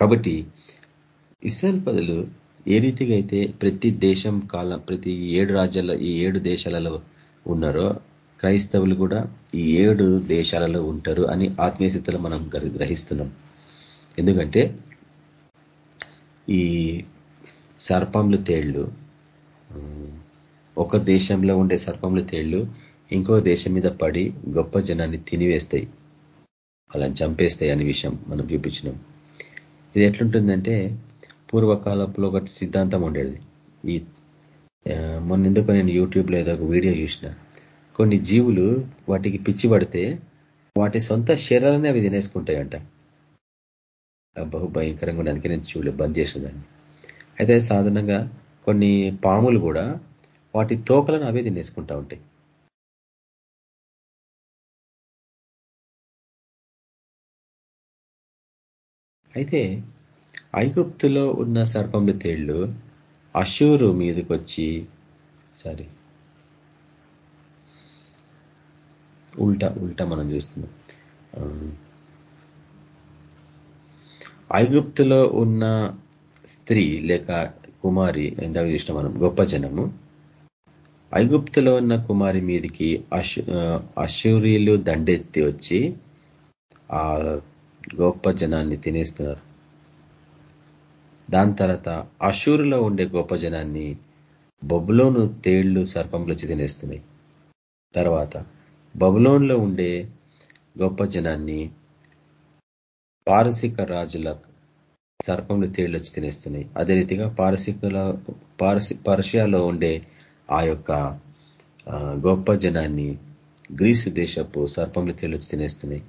S4: కాబట్టి ఇస్రాయల్ పదలు ఏ రీతిగా అయితే ప్రతి దేశం కాలం ప్రతి ఏడు రాజ్యాల్లో ఈ ఏడు దేశాలలో ఉన్నారో క్రైస్తవులు కూడా ఈ ఏడు దేశాలలో ఉంటారు అని ఆత్మీయస్థితిలో మనం గ్రహిస్తున్నాం. ఎందుకంటే ఈ సర్పంలు తేళ్ళు ఒక దేశంలో ఉండే సర్పంలు తేళ్ళు ఇంకో దేశం మీద పడి గొప్ప జనాన్ని తినివేస్తాయి. వాళ్ళని చంపేస్తాయి అనే విషయం మనం చూపించినాం. ఇది ఎట్లుంటుందంటే పూర్వకాలంలో ఒకటి సిద్ధాంతం ఉండేది. ఈ మొన్న ఎందుకు నేను యూట్యూబ్లో ఏదో ఒక వీడియో చూసిన. కొన్ని జీవులు వాటికి పిచ్చి పడితే వాటి సొంత శరీరాలనే అవి తినేసుకుంటాయంట. బహు భయంకరంగా అందుకే నేను చూడలే బంద్ చేసిన దాన్ని. అయితే సాధారణంగా కొన్ని పాములు కూడా వాటి తోకలను అవే తినేసుకుంటా ఉంటాయి. అయితే ఐగుప్తులో ఉన్న సర్పంలు తేళ్ళు అషూరు మీదకి వచ్చి సారీ ఉల్టా ఉల్టా మనం చూస్తున్నాం. ఐగుప్తులో ఉన్న స్త్రీ లేక కుమారి ఇందాక చూసిన మనం గొప్ప జనము. ఐగుప్తులో ఉన్న కుమారి మీదికి అశు అశూరియులు దండెత్తి వచ్చి ఆ గొప్ప జనాన్ని తినేస్తున్నారు. దాని తర్వాత అషూరులో ఉండే గొప్ప జనాన్ని బొబులోను తేళ్ళు సర్పంలో తినేస్తున్నాయి తర్వాత బబులోన్లో ఉండే గొప్ప జనాన్ని పారసిక రాజుల సర్పంలు తేళ్ళు వచ్చి తినేస్తున్నాయి అదే రీతిగా పారసికుల పారసి పర్షియాలో ఉండే ఆ యొక్క గొప్ప జనాన్ని గ్రీసు దేశపు సర్పంలు తేళ్ళు వచ్చి తినేస్తున్నాయి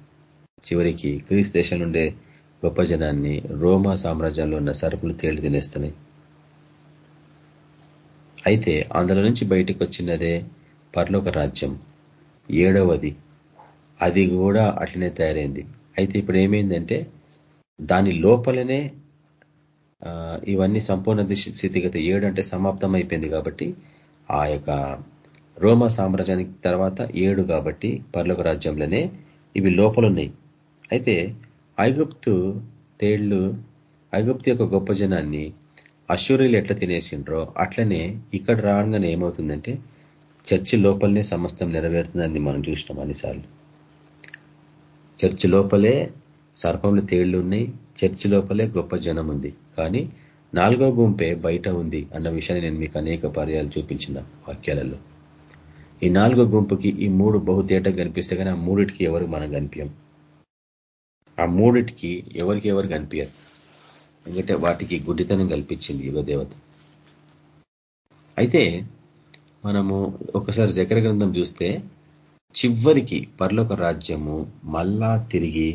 S4: చివరికి గ్రీస్ దేశం నుండే గొప్ప జనాన్ని రోమా సామ్రాజ్యంలో ఉన్న సరుకులు తేలి తినేస్తున్నాయి. అయితే అందులో నుంచి బయటకు వచ్చినదే పర్లోక రాజ్యం. ఏడవది. అది కూడా అట్లనే తయారైంది. అయితే ఇప్పుడు ఏమైందంటే దాని లోపలనే ఇవన్నీ సంపూర్ణ స్థితిగత ఏడు అంటే సమాప్తం అయిపోయింది కాబట్టి ఆ యొక్క రోమా సామ్రాజ్యానికి తర్వాత ఏడు కాబట్టి పర్లోక రాజ్యంలోనే ఇవి లోపలున్నాయి. అయితే ఐగుప్తు తేళ్ళు ఐగుప్తు యొక్క గొప్ప జనాన్ని అశ్వర్యులు ఎట్లా తినేసిండ్రో అట్లనే ఇక్కడ రాగానే ఏమవుతుందంటే చర్చి లోపలనే సమస్తం నెరవేరుతుందని మనం చూసినాం అన్నిసార్లు. చర్చి లోపలే సర్పంలు తేళ్ళు ఉన్నాయి చర్చి లోపలే గొప్ప జనం ఉంది. కానీ నాలుగో గుంపే బయట ఉంది అన్న విషయాన్ని నేను మీకు అనేక పర్యాలు చూపించిన వాక్యాలలో. ఈ నాలుగో గుంపుకి ఈ మూడు బహుతేట కనిపిస్తే కానీ ఆ మూడిటికి ఎవరు మనం కనిపించాం. ఆ మూడిటికి ఎవరికి ఎవరు కనిపించారు ఎందుకంటే వాటికి గుడ్డితనం కల్పించింది యుగ దేవత అయితే మనము ఒకసారి జకర గ్రంథం చూస్తే చివరికి పర్లోక రాజ్యము మళ్ళా తిరిగి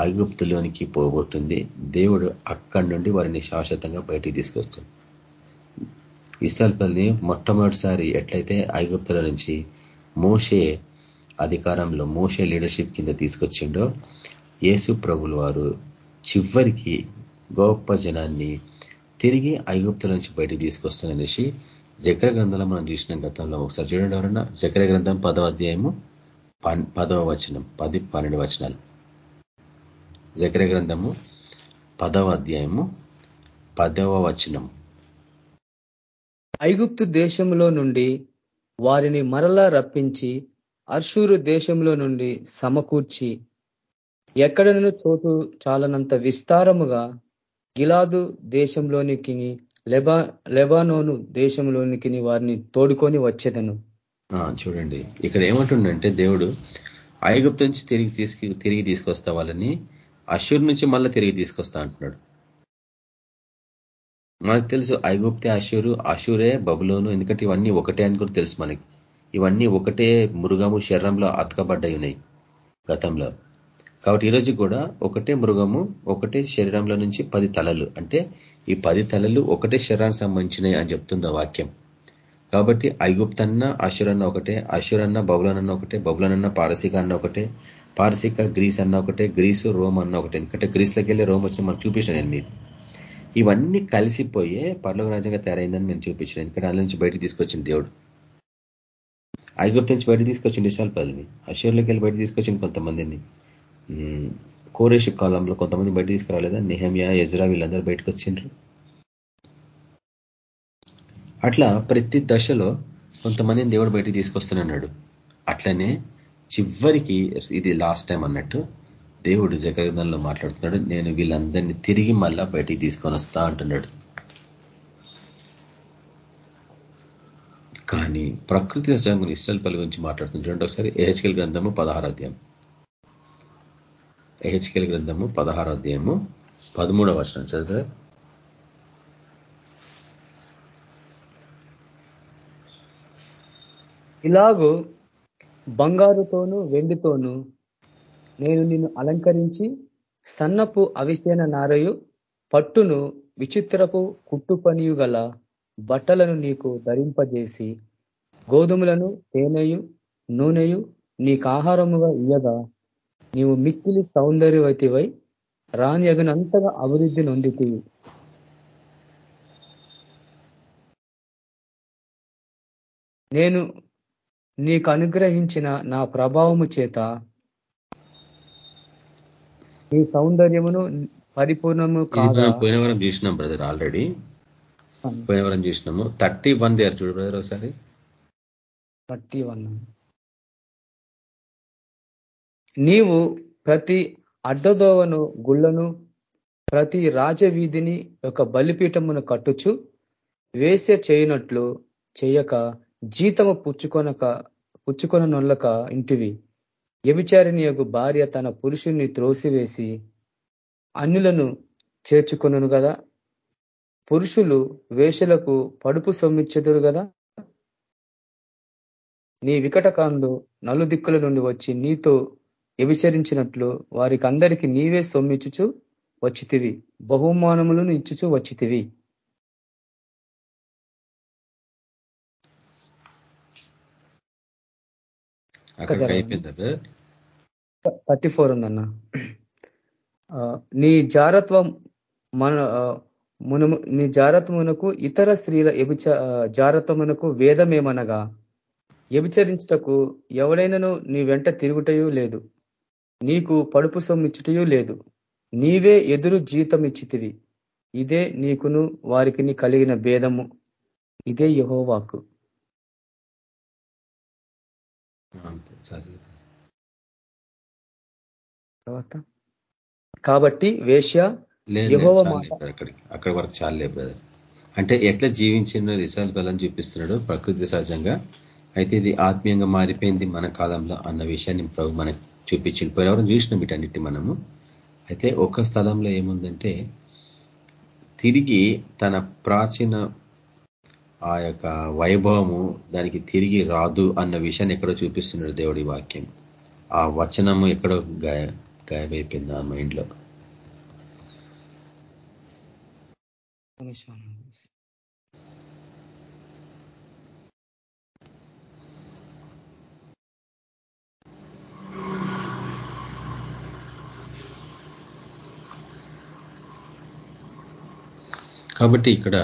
S4: ఐగుప్తులోనికి పోబోతుంది. దేవుడు అక్కడి నుండి వారిని శాశ్వతంగా బయటికి తీసుకొస్తుంది. ఇస్రాల్పల్ని మొట్టమొదటిసారి ఎట్లయితే ఐగుప్తుల నుంచి మోషే అధికారంలో మోషే లీడర్షిప్ కింద తీసుకొచ్చిండో యేసు ప్రభులు వారు చివరికి గొప్ప జనాన్ని తిరిగి ఐగుప్తుల నుంచి బయటకు తీసుకొస్తాననేసి జకర గ్రంథంలో మనం చూసిన గతంలో. ఒకసారి చూడండి ఎవరన్నా? జకర గ్రంథం పదవ అధ్యాయము పదవ వచనం పది పన్నెండు వచనాలు. జకర గ్రంథము పదవ అధ్యాయము పదవ వచనం.
S5: ఐగుప్తు దేశంలో నుండి వారిని మరలా రప్పించి అర్షూరు దేశంలో నుండి సమకూర్చి ఎక్కడనూ చోటు చాలనంత విస్తారముగా గిలాదు దేశంలోనికి లెబా లెబానోను దేశంలోనికి వారిని తోడుకొని వచ్చేదను.
S4: చూడండి. ఇక్కడ ఏమంటుండంటే దేవుడు ఐగుప్తు నుంచి తిరిగి తీసుకు తిరిగి తీసుకొస్తా వాళ్ళని అషూర్ నుంచి మళ్ళీ తిరిగి తీసుకొస్తా అంటున్నాడు. మనకు తెలుసు ఐగుప్తే అషూరు అషూరే బబులోను ఎందుకంటే ఇవన్నీ ఒకటే అని కూడా తెలుసు మనకి. ఇవన్నీ ఒకటే మృగము శరీరంలో అతకబడ్డాయి ఉన్నాయి గతంలో. కాబట్టి ఈరోజు కూడా ఒకటే మృగము ఒకటే శరీరంలో నుంచి పది తలలు. అంటే ఈ పది తలలు ఒకటే శరీరానికి సంబంధించినవి అని చెప్తుంది ఆ వాక్యం. కాబట్టి ఐగుప్తన్న అన్న ఒకటే అషురన్న బబులనన్న ఒకటే బబులనన్న పారసిక అన్న ఒకటే పారసిక గ్రీస్ అన్న ఒకటే గ్రీసు రోమ్ అన్న ఒకటే. ఎందుకంటే గ్రీస్లోకి వెళ్ళి రోమ్ వచ్చి మనం చూపించాను నేను మీకు. ఇవన్నీ కలిసిపోయే పర్లోక రాజ్యంగా తయారైందని నేను చూపించాను. ఎందుకంటే అందులో నుంచి బయటకు తీసుకొచ్చింది దేవుడు. ఐగుప్తు నుంచి బయట తీసుకొచ్చింది విశాల్ పదిని అశ్వర్లోకి వెళ్ళి బయట తీసుకొచ్చింది కొంతమందిని. కోరేషు కాలంలో కొంతమంది బయట తీసుకురాలేదా? నిహమ్యా ఎజ్రా వీళ్ళందరూ బయటకు వచ్చిండ్రు. అట్లా ప్రతి దశలో కొంతమందిని దేవుడు బయటికి తీసుకొస్తానన్నాడు అట్లనే చివరికి ఇది లాస్ట్ టైం అన్నట్టు దేవుడు జగన్లో మాట్లాడుతున్నాడు నేను వీళ్ళందరినీ తిరిగి మళ్ళా బయటికి తీసుకొని వస్తా అంటున్నాడు. కానీ ప్రకృతి సహజంగా ఇష్టల పలు గురించి మాట్లాడుతుంది ఒకసారి ఏహెచ్కెల్ గ్రంథము పదహారు అధ్యాయం. ఏహెచ్కెల్ గ్రంథము పదహారో అధ్యాయము పదమూడవ వచనం. చదువు
S5: ఇలాగూ బంగారుతోను వెండితోను నేను నిన్ను అలంకరించి సన్నపు అవిసేన నారయు పట్టును విచిత్రపు కుట్టు పనియు గల బట్టలను నీకు ధరింపజేసి గోధుమలను తేనెయు నూనెయు నీకు ఆహారముగా ఇయ్యగా. నీవు మిక్కిలి సౌందర్యవతివై రానియగనంతగా అభివృద్ధి నొందితివి నేను నీకు అనుగ్రహించిన నా ప్రభావము చేత నీ సౌందర్యమును పరిపూర్ణము
S4: ఇది
S5: కాగా
S4: మనం పోయిన వారం చూసినాం బ్రదర్ ఆల్రెడీ పోయిన వారం చూసినాము. థర్టీ వన్ దేర్ చూడు బ్రదర్ ఒకసారి.
S5: Thirty one. నీవు ప్రతి అడ్డదోవను గుళ్ళను ప్రతి రాజవీధిని ఒక బలిపీఠమును కట్టుచు వేసే చేయనట్లు చేయక జీతము పుచ్చుకొనక పుచ్చుకొన నొల్లక ఇంటివి. వ్యభిచారిణి యొక్క భార్య తన పురుషుణ్ణి త్రోసివేసి అన్యులను చేర్చుకొనను కదా పురుషులు వేషలకు పడుపు సొమ్మిచ్చెదురు కదా నీ వికటకాండు నలుదిక్కుల నుండి వచ్చి నీతో వ్యభిచరించినట్లు వారికి అందరికి నీవే సొమ్మిచ్చుచు వచ్చితివి. బహుమానములను ఇచ్చుచు వచ్చితివి. థర్టీ ఫోర్ ఉందన్న. నీ జారత్వం మన ఆ, మునము నీ జారత్వమునకు ఇతర స్త్రీల ఎబిచ జారత్వమునకు వేదమేమనగా? వ్యభిచరించుటకు ఎవడైనాను నీ వెంట తిరుగుటయూ లేదు. నీకు పడుపు సొమ్మిచ్చుటయూ లేదు. నీవే ఎదురు జీతం ఇచ్చితివి. ఇదే నీకును వారికి కలిగిన భేదము. ఇదే యహోవాకు. తర్వాత? కాబట్టి
S4: లేదు
S5: యెహోవా
S4: అక్కడి వరకు చాలే బ్రదర్. అంటే ఎట్లా జీవించిన రిసాల్ బలం చూపిస్తున్నాడు ప్రకృతి సహజంగా. అయితే ఇది ఆత్మీయంగా మారిపోయింది మన కాలంలో అన్న విషయాన్ని ప్రభు మనకు చూపించింది. పోయినవరం చూసినాం వీటన్నిటి మనము. అయితే ఒక స్థలంలో ఏముందంటే తిరిగి తన ప్రాచీన ఆ యొక్క వైభవము దానికి తిరిగి రాదు అన్న విషయాన్ని ఎక్కడో చూపిస్తున్నాడు దేవుడి వాక్యం. ఆ వచనము ఎక్కడో గాయ గాయమైపోయింది ఆ మైండ్లో. కాబట్టి ఇక్కడ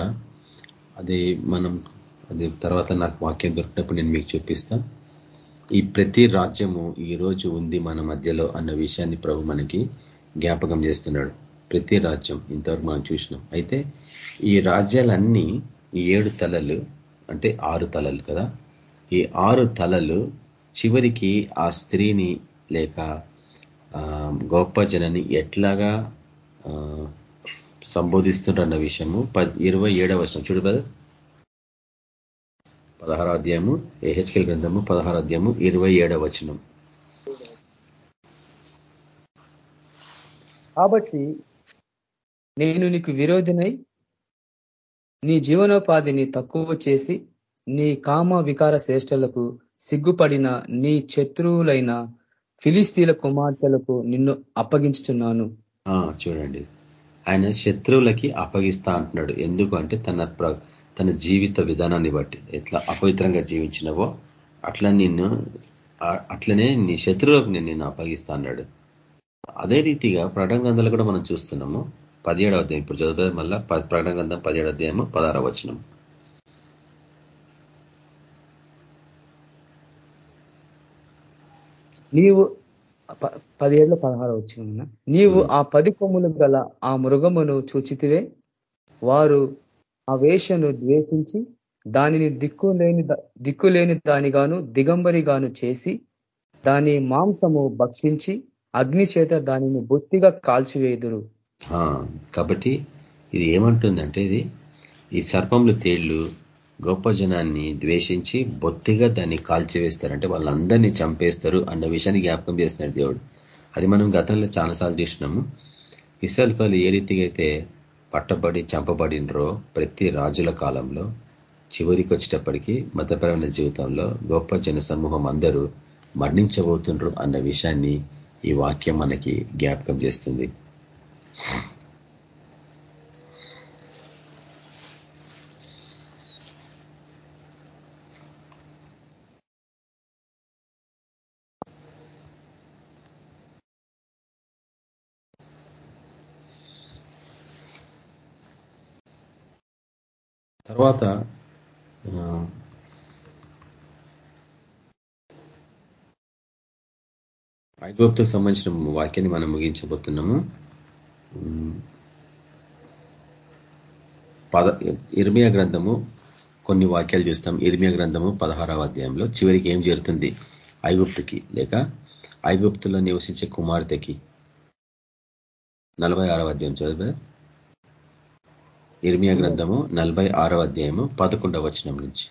S4: అది మనం అది తర్వాత నాకు వాక్యం దొరికినప్పుడు నేను మీకు చూపిస్తా. ఈ ప్రతి రాజ్యము ఈ రోజు ఉంది మన మధ్యలో అన్న విషయాన్ని ప్రభు మనకి జ్ఞాపకం చేస్తున్నాడు. ప్రతి రాజ్యం ఇంతవరకు మనం చూసినాం. అయితే ఈ రాజ్యాలన్నీ ఈ ఏడు తలలు అంటే ఆరు తలలు కదా? ఈ ఆరు తలలు చివరికి ఆ స్త్రీని లేక గొప్ప జనని ఎట్లాగా ఆ, సంబోధిస్తుంటారన్న విషయము. పద్ ఇరవై ఏడవ వర్షం చూడు బ్రదర్ పదహారో అధ్యాయము ఏహెచ్కెల్ గ్రంథము పదహారో అధ్యాయము ఇరవై ఏడవ వచనం.
S5: కాబట్టి నేను నీకు విరోధినై నీ జీవనోపాధిని తక్కువ చేసి నీ కామ వికార శ్రేష్టలకు సిగ్గుపడిన నీ శత్రువులైన ఫిలిస్తీన్ల కుమార్తెలకు నిన్ను అప్పగించుచున్నాను.
S4: ఆ, చూడండి. ఆయన శత్రువులకి అప్పగిస్తా అంటున్నాడు. ఎందుకు అంటే తన ప్ర- తన జీవిత విధానాన్ని బట్టి. ఎట్లా అపవిత్రంగా జీవించినవో అట్లా నిన్ను అట్లనే నీ శత్రువులకు నేను నిన్ను అప్పగిస్తా అన్నాడు. అదే రీతిగా ప్రకటన గ్రంథాలు కూడా మనం చూస్తున్నాము. పదిహేడవ అధ్యాయం. ఇప్పుడు చదువుతుంది మళ్ళా. ప- ప్రకటన గ్రంథం పదిహేడు అధ్యాయము పదహారవ వచనం
S5: నీవు పదిహేడులో పదహారు వచ్చిన నీవు ఆ పది కొమ్ములు గల ఆ మృగమును చూచితివే. వారు ఆ వేషను ద్వేషించి దానిని దిక్కులేని ద- దిక్కులేని దానిగాను దిగంబరిగాను చేసి దాని మాంసము భక్షించి అగ్ని చేత దానిని బొత్తిగా కాల్చివేయుదురు.
S4: ఆ, కాబట్టి ఇది ఏమంటుందంటే ఇది ఈ సర్పములు తేళ్ళు గొప్ప జనాన్ని ద్వేషించి బొత్తిగా దాన్ని కాల్చివేస్తారు అంటే వాళ్ళందరినీ చంపేస్తారు అన్న విషయాన్ని జ్ఞాపకం చేస్తున్నాడు దేవుడు. అది మనం గతంలో చాలాసార్లు చూసినాము. ఇస్రాయల్ పనులు ఏ రీతిగా అయితే పట్టబడి చంపబడినరో ప్రతి రాజుల కాలంలో చివరికి వచ్చేటప్పటికీ మతపరమైన జీవితంలో గొప్ప జన సమూహం అందరూ మరణించబోతుండ్రు అన్న విషయాన్ని ఈ వాక్యం మనకి జ్ఞాపకం చేస్తుంది. తర్వాత ఐగోప్తుకు సంబంధించిన వాక్యాన్ని మనం ముగించబోతున్నాము. పద ఇర్మియా గ్రంథము కొన్ని వాక్యాలు చూస్తాం. ఇర్మియా గ్రంథము పదహారవ అధ్యాయంలో చివరికి ఏం జరుగుతుంది? ఐగుప్తుకి లేక ఐగుప్తులో నివసించే కుమార్తెకి. నలభై ఆరవ అధ్యాయం చదివే ఇర్మియా గ్రంథము నలభై ఆరవ అధ్యాయము పదకొండవ వచనం నుంచి.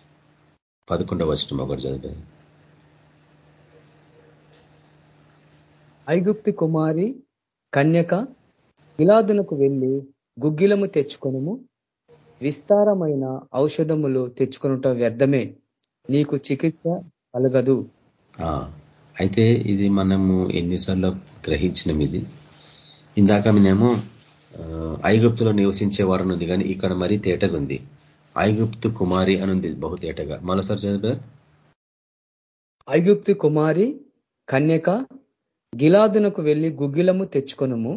S4: పదకొండవ వచనం ఒకటి చదివే
S5: ఐగుప్తి కుమారి కన్యక గిలాదునకు వెళ్ళి గుగ్గిలము తెచ్చుకొనుము విస్తారమైన ఔషధములు తెచ్చుకొనుట వ్యర్థమే. నీకు చికిత్స కలగదు.
S4: అయితే ఇది మనము ఎన్నిసార్లు గ్రహించినాం ఇది ఇందాక నేమో ఐగుప్తులో నివసించే వారు ఉంది కానీ ఇక్కడ మరీ తేటగా ఉంది ఐగుప్తు కుమారి అనుంది బహు తేటగా. మరోసారి చదివారు
S5: ఐగుప్తి కుమారి కన్యక గిలాదునకు వెళ్ళి గుగ్గిలము తెచ్చుకొనము.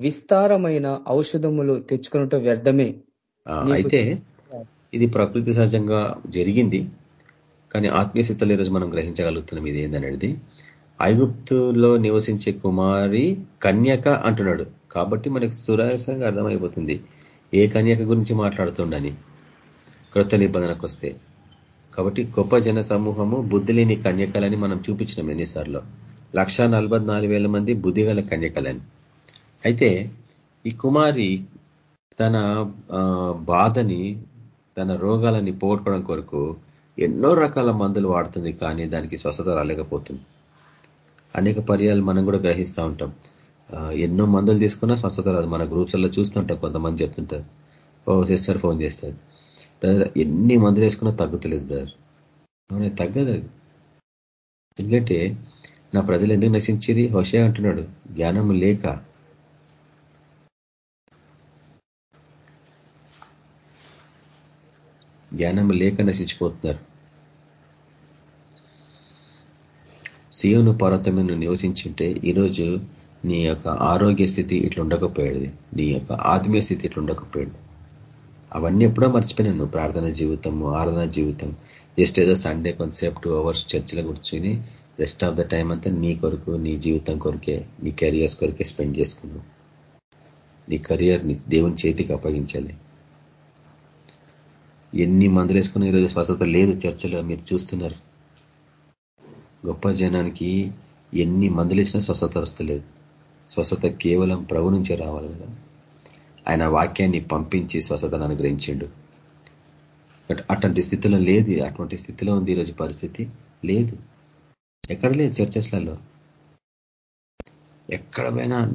S5: విస్తారమైన ఔషధములు తెచ్చుకున్నట వ్యర్థమే.
S4: అయితే ఇది ప్రకృతి సహజంగా జరిగింది కానీ ఆత్మీయ స్థితిలో ఈరోజు మనం గ్రహించగలుగుతున్నాం ఇది ఏందనేది. ఐగుప్తులో నివసించే కుమారి కన్యక అంటున్నాడు. కాబట్టి మనకు సురాయసంగా అర్థమైపోతుంది. ఏ కన్యక గురించి మాట్లాడుతుండని. క్రొత్త నిబంధనకు వస్తే. కాబట్టి గొప్ప జన సమూహము బుద్ధి లేని కన్యకలని మనం చూపించినాం ఎన్నిసార్లు. లక్ష మంది బుద్ధిగల కన్యకలని. అయితే ఈ కుమారి తన బాధని తన రోగాలని పోగొట్టుకోవడం కొరకు ఎన్నో రకాల మందులు వాడుతుంది కానీ దానికి స్వస్థత రాలేకపోతుంది. అనేక పర్యాలు మనం కూడా గ్రహిస్తూ ఉంటాం. ఎన్నో మందులు తీసుకున్నా స్వస్థత రాదు. మన గ్రూప్స్లో చూస్తుంటాం కొంతమంది చెప్తుంటారు. ఓ సిస్టర్ ఫోన్ చేస్తారు బ్రదర్ ఎన్ని మందులు వేసుకున్నా తగ్గుతలేదు బ్రదర్. అవునే తగ్గదు అది. ఎందుకంటే నా ప్రజలు ఎందుకు నశించిరి హోషే అంటున్నాడు. జ్ఞానం లేక. జ్ఞానం లేక నశించిపోతున్నారు. సియోను పర్వతమైన నివసించుంటే ఈరోజు నీ యొక్క ఆరోగ్య స్థితి ఇట్లా ఉండకపోయేది నీ యొక్క ఆత్మీయ స్థితి ఇట్లా ఉండకపోయాడు అవన్నీ ఎప్పుడో మర్చిపోయినాను ప్రార్థన జీవితం ఆరాధన జీవితం జస్ట్ ఏదో సండే కొంతసేపు టూ అవర్స్ చర్చిలో కూర్చొని రెస్ట్ ఆఫ్ ద టైం అంతా నీ కొరకు నీ జీవితం కొరకే నీ కెరియర్స్ కొరకే స్పెండ్ చేసుకున్నావు నీ కెరియర్ని దేవుని చేతికి అప్పగించాలి. ఎన్ని మందులు వేసుకున్న ఈరోజు స్వస్థత లేదు చర్చలో మీరు చూస్తున్నారు. గొప్ప జనానికి ఎన్ని మందులు ఇచ్చినా స్వస్థత వస్తలేదు. స్వస్థత కేవలం ప్రభు నుంచే రావాలి కదా? ఆయన వాక్యాన్ని పంపించి స్వస్థతను అనుగ్రహించిండు. అటువంటి స్థితిలో లేదు. అటువంటి స్థితిలో ఉంది ఈరోజు పరిస్థితి. లేదు. ఎక్కడ లేదు చర్చస్లలో. ఎక్కడ పోయినా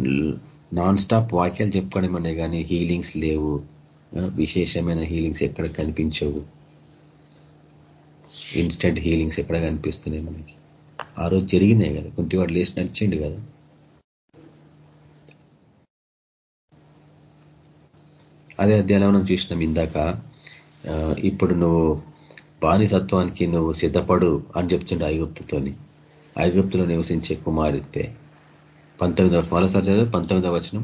S4: నాన్ స్టాప్ వాక్యాలు చెప్పుకోవడం అనే కానీ హీలింగ్స్ లేవు. విశేషమైన హీలింగ్స్ ఎక్కడ కనిపించవు. ఇన్స్టెంట్ హీలింగ్స్ ఎక్కడ కనిపిస్తున్నాయి మనకి? ఆ రోజు జరిగినాయి కదా. కుంటివాడు లేచి నడిచిండు కదా? అదే అధ్యాయంలో మనం చూసినాం ఇందాక ఇప్పుడు నువ్వు బానిసత్వానికి నువ్వు సిద్ధపడు అని చెప్తుండే ఐగుప్తుతోని. ఐగుప్తులో నివసించే కుమార్తె పంతొమ్మిదవ మరోసారి పంతొమ్మిదవ వచనం.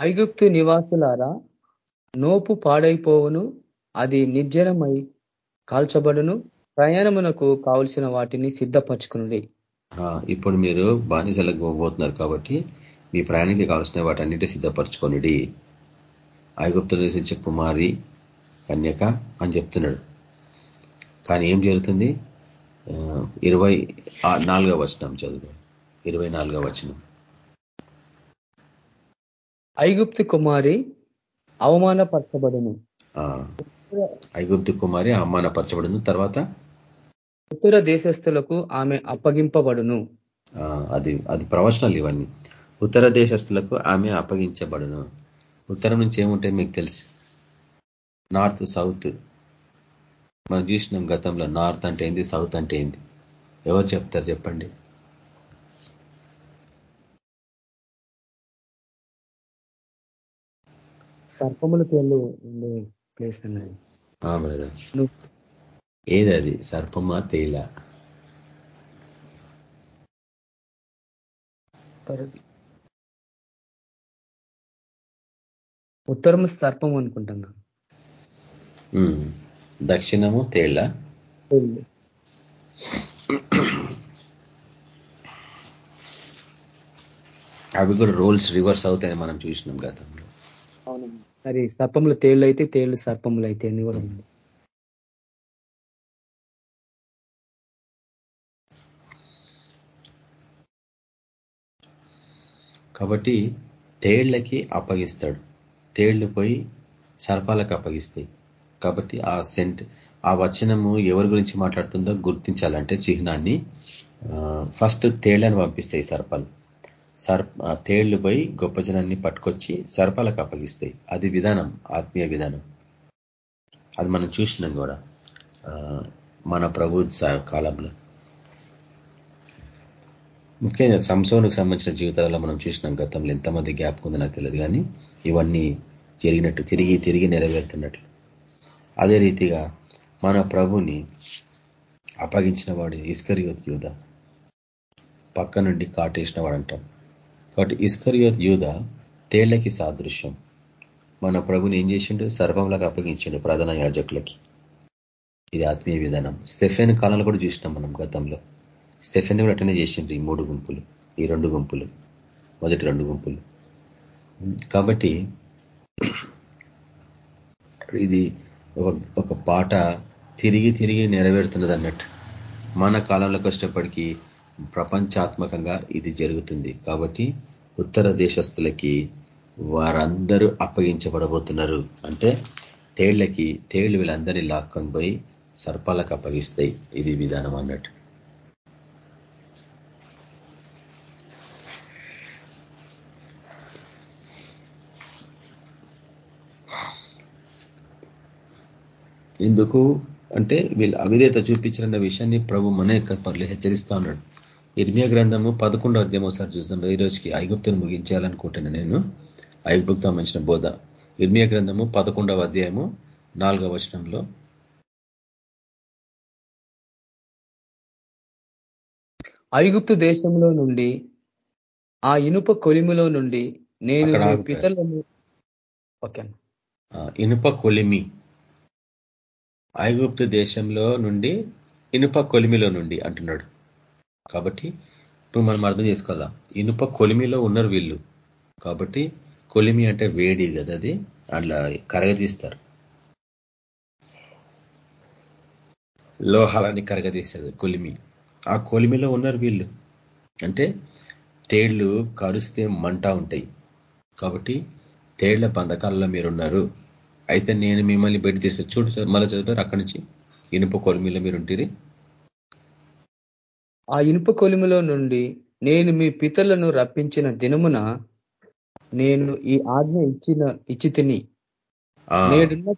S5: ఐగుప్తు నివాసులారా నోపు పాడైపోవును అది నిర్జనమై కాల్చబడును ప్రయాణమునకు కావలసిన వాటిని సిద్ధపరచుకుని
S4: ఇప్పుడు మీరు బానిసలకు పోబోతున్నారు కాబట్టి మీ ప్రయాణానికి కావాల్సిన వాటన్నిటి సిద్ధపరచుకొనిడి. ఐగుప్తు నివసించే కుమారి కన్యక అని చెప్తున్నాడు. కానీ ఏం జరుగుతుంది? ఇరవై నాలుగవ వచనం చదువు. ఇరవై నాలుగవ వచనం.
S5: ఐగుప్తి కుమారి అవమానపరచబడును.
S4: ఐగుప్తు కుమారి అవమానపరచబడును. తర్వాత?
S5: ఉత్తర దేశస్థులకు ఆమె అప్పగింపబడును.
S4: ఆ, అది అది ప్రవచనాలు ఇవన్నీ. ఉత్తర దేశస్తులకు ఆమె అప్పగించబడును. ఉత్తరం నుంచి ఏముంటాయి మీకు తెలుసు? నార్త్ సౌత్ మనం చూసినాం గతంలో నార్త్ అంటే ఏంది సౌత్ అంటే ఏంది? ఎవరు చెప్తారు చెప్పండి?
S5: సర్పముల పేర్లు ఉండే ప్లేస్ అన్నది.
S4: ఏది అది? సర్పమా తేల?
S5: ఉత్తరము సర్పం అనుకుంటున్నా.
S4: దక్షిణము తేళ్ళ. అవి కూడా రోల్స్ రివర్స్ అవుతాయని మనం చూసినాం గతంలో.
S5: మరి సర్పములు తేళ్ళు అయితే తేళ్ళు సర్పములు అయితే అని కూడా ఉంది.
S4: కాబట్టి తేళ్ళకి అప్పగిస్తాడు. తేళ్ళు పోయి సర్పాలకు అప్పగిస్తాయి. కాబట్టి ఆ సెంట్ ఆ వచనము ఎవరి గురించి మాట్లాడుతుందో గుర్తించాలంటే చిహ్నాన్ని ఫస్ట్ తేళ్ళను పంపిస్తాయి సర్పాలు. సర్ప ఆ తేళ్ళు పోయి గొప్ప జనాన్ని పట్టుకొచ్చి సర్పాలకు అప్పగిస్తాయి. అది విధానం ఆత్మీయ విధానం. అది మనం చూసినాం కూడా ఆ, మన ప్రభు స- కాలంలో. ముఖ్యంగా సంసోనికి సంబంధించిన జీవితాలలో మనం చూసినాం గతంలో ఎంతమంది గ్యాప్ ఉందో నాకు తెలియదు కానీ ఇవన్నీ జరిగినట్టు తిరిగి తిరిగి నెరవేరుతున్నట్లు. అదే రీతిగా మన ప్రభుని అప్పగించిన వాడు ఇస్కరియోత్ యూధ పక్క నుండి కాటేసిన వాడు అంటాం కాబట్టి ఇస్కరియోత్ యూధ తేళ్ళకి సాదృశ్యం. మన ప్రభుని ఏం చేసిండు? సర్వంలాగా అప్పగించిండు ప్రధాన యాజకులకి. ఇది ఆత్మీయ విధానం. స్టెఫెన్ కాలంలో కూడా చూసినాం మనం గతంలో. స్టెఫెన్ కూడా అటనే చేసిండ్రు ఈ మూడు గుంపులు ఈ రెండు గుంపులు మొదటి రెండు గుంపులు. కాబట్టి ఇది ఒక పాట తిరిగి తిరిగి నెరవేరుతున్నది అన్నట్టు. మన కాలంలోకి వచ్చేటప్పటికీ ప్రపంచాత్మకంగా ఇది జరుగుతుంది. కాబట్టి ఉత్తర దేశస్తులకి వారందరూ అప్పగించబడబోతున్నారు. అంటే తేళ్ళకి తేళ్ళు వీళ్ళందరినీ లాక్కొని పోయి సర్పాలకు అప్పగిస్తాయి. ఇది విధానం అన్నట్టు. ఎందుకు? అంటే వీళ్ళు అవిధేత చూపించారన్న విషయాన్ని ప్రభు మన యొక్క పనులు హెచ్చరిస్తా ఉన్నాడు. ఇర్మియా గ్రంథము పదకొండో అధ్యాయం ఒకసారి చూద్దాం. ఈ రోజుకి ఐగుప్తును ముగించాలనుకుంటున్నాను నేను. ఐగుప్తు సంబంధించిన బోధ. ఇర్మియా గ్రంథము పదకొండవ అధ్యాయము నాలుగవ వచనంలో.
S5: ఐగుప్తు దేశంలో నుండి ఆ ఇనుప కొలిమిలో నుండి నేను. పితరులను ఓకే
S4: ఇనుప కొలిమి. ఐగుప్తు దేశంలో నుండి ఇనుప కొలిమిలో నుండి అంటున్నాడు. కాబట్టి ఇప్పుడు మనం అర్థం చేసుకోవాలా? ఇనుప కొలిమిలో ఉన్నారు వీళ్ళు. కాబట్టి కొలిమి అంటే వేడి కదా అది? అట్లా కరగదీస్తారు. లోహాలని కరగదీస్తారు కొలిమి. ఆ కొలిమిలో ఉన్నారు వీళ్ళు. అంటే తేళ్ళు కరుస్తే మంట ఉంటాయి. కాబట్టి తేళ్ళ బంధకాలలో మీరున్నారు. అయితే నేను మిమ్మల్ని బయట తీసుకొచ్చి చూడు మళ్ళీ చదివారు అక్కడి నుంచి ఇనుప కొలిమిలో మీరు ఉంటుంది
S5: ఆ ఇనుప కొలిమిలో నుండి నేను మీ పితరులను రప్పించిన దినమున నేను ఈ ఆజ్ఞ ఇచ్చిన ఇచ్చి తిని. నేడున్న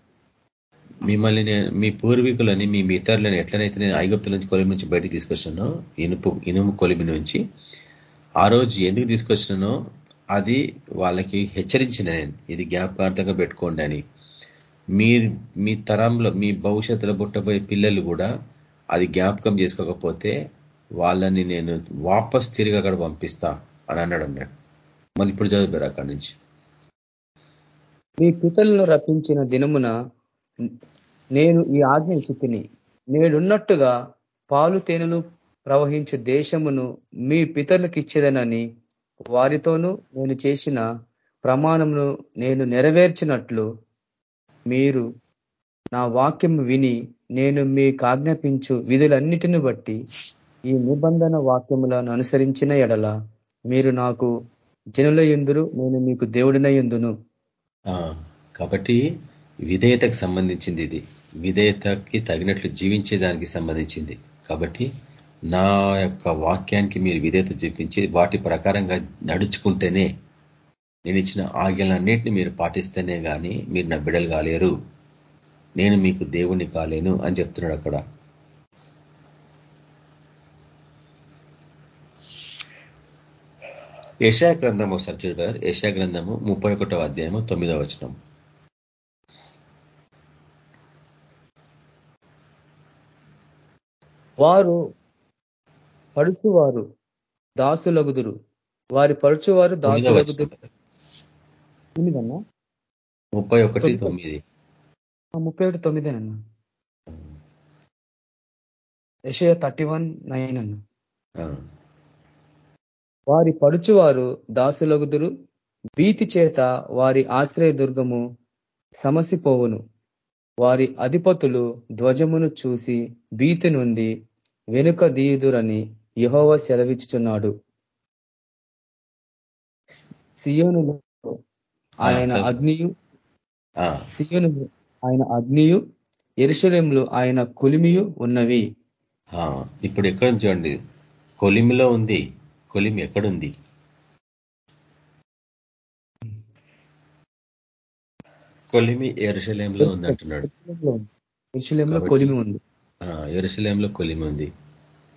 S4: మిమ్మల్ని నేను మీ పూర్వీకులని మీ ఇతరులని ఎట్లనైతే నేను ఐగుప్తు నుంచి కొలిమి నుంచి బయటికి తీసుకొచ్చానో ఇనుపు ఇనుము కొలిమి నుంచి ఆ రోజు ఎందుకు తీసుకొచ్చినానో అది వాళ్ళకి హెచ్చరించిన నేను. ఇది జ్ఞాపకార్థంగా పెట్టుకోండి అని. మీ మీ తరంలో మీ భవిష్యత్తులో పుట్టబోయే పిల్లలు కూడా అది జ్ఞాపకం చేసుకోకపోతే వాళ్ళని నేను వాపస్ తిరిగి అక్కడ పంపిస్తా అని అన్నాడు అన్నాడు మళ్ళీ ఇప్పుడు చదువుతారు అక్కడి నుంచి.
S5: మీ పితలను రప్పించిన దినమున నేను ఈ ఆజ్ఞ ఇచ్చి నేడున్నట్టుగా పాలు తేనెలు ప్రవహించు దేశమును మీ పితరులకు ఇచ్చేదనని వారితోనూ నేను చేసిన ప్రమాణమును నేను నెరవేర్చినట్లు మీరు నా వాక్యం విని నేను మీకు ఆజ్ఞాపించు విధులన్నిటిని బట్టి ఈ నిబంధన వాక్యములను అనుసరించిన ఎడల మీరు నాకు జనుల ఎందురు నేను మీకు దేవుడిన ఎందును
S4: కాబట్టి విధేయతకు సంబంధించింది ఇది. విధేయతకి తగినట్లు జీవించే దానికి సంబంధించింది. కాబట్టి నా యొక్క వాక్యానికి మీరు విధేయత చూపించి వాటి ప్రకారంగా నడుచుకుంటేనే నేను ఇచ్చిన ఆజ్ఞలన్నింటినీ మీరు పాటిస్తేనే కానీ మీరు నా బిడలు కాలేరు. నేను మీకు దేవుణ్ణి కాలేను అని చెప్తున్నాడు అక్కడ. ఏషా గ్రంథం ఒకసారి చూడారు ఏషా గ్రంథము ముప్పై ఒకటో అధ్యాయము తొమ్మిదవ వచనం.
S5: వారు పడుచువారు దాసులగుదురు. వారి పడుచువారు దాసులగుదురు. ఎనిమిదన్నా
S4: ముప్పై ఒకటి తొమ్మిది.
S5: ముప్పై ఒకటి తొమ్మిదేనన్నా? యషయ థర్టీ వన్ నైన్ అన్న వారి పడుచువారు దాసులగుదురు భీతి చేత వారి ఆశ్రయ దుర్గము సమసిపోవును. వారి అధిపతులు ధ్వజమును చూసి భీతి నుండి వెనుక దీయుదురని యహోవ సెలవిచ్చుచున్నాడు. సియోనులో ఆయన. అగ్నియు సియోను ఆయన అగ్నియు ఎరుశలేంలో ఆయన కొలిమియు ఉన్నవి.
S4: ఇప్పుడు ఎక్కడ చూడండి. కొలిమిలో ఉంది. కొలిమి ఎక్కడుంది? కొలిమి ఎరుశలేంలో ఉంది అంటున్నాడు. కాబట్టి-
S5: కొలిమి ఉంది.
S4: ఆ, ఎరుశలేంలో కొలిమి ఉంది.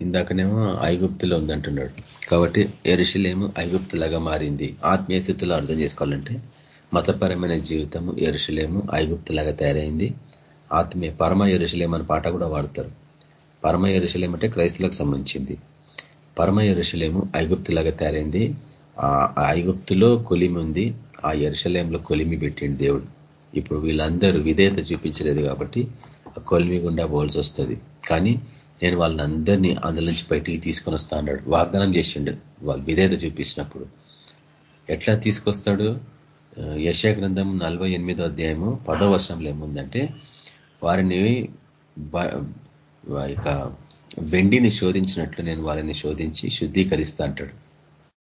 S4: ఇందాకనేమో ఐగుప్తులో ఉంది అంటున్నాడు. కాబట్టి ఎరుశలేము ఐగుప్తులాగా మారింది. ఆత్మీయ స్థితిలో అర్థం చేసుకోవాలంటే మతపరమైన జీవితము ఎరుశలేము ఐగుప్తులాగా తయారైంది. ఆత్మీయ పరమ ఎరుశలేం అనే పాట కూడా వాడతారు. పరమ ఎరుశలేం అంటే క్రైస్తులకు సంబంధించింది. పరమ ఎరుశలేము ఐగుప్తులాగా తయారైంది. ఆ ఐగుప్తులో కొలిమి ఉంది. ఆ ఎరుశలేంలో కొలిమి పెట్టింది దేవుడు. ఇప్పుడు వీళ్ళందరూ విధేయత చూపించలేదు కాబట్టి ఆ కొలిమి గుండా పోవాల్సి వస్తుంది. కానీ నేను వాళ్ళని అందరినీ అందులో నుంచి బయటికి తీసుకొని వస్తా అన్నాడు. వాగ్దానం చేసిండు. వాళ్ళు విధేయత చూపించినప్పుడు. ఎట్లా తీసుకొస్తాడు? యెషయా గ్రంథం నలభై ఎనిమిదో అధ్యాయము పదో వర్షంలో ఏముందంటే వారిని ఇక వెండిని శోధించినట్లు నేను వారిని శోధించి శుద్ధీకరిస్తా అంటాడు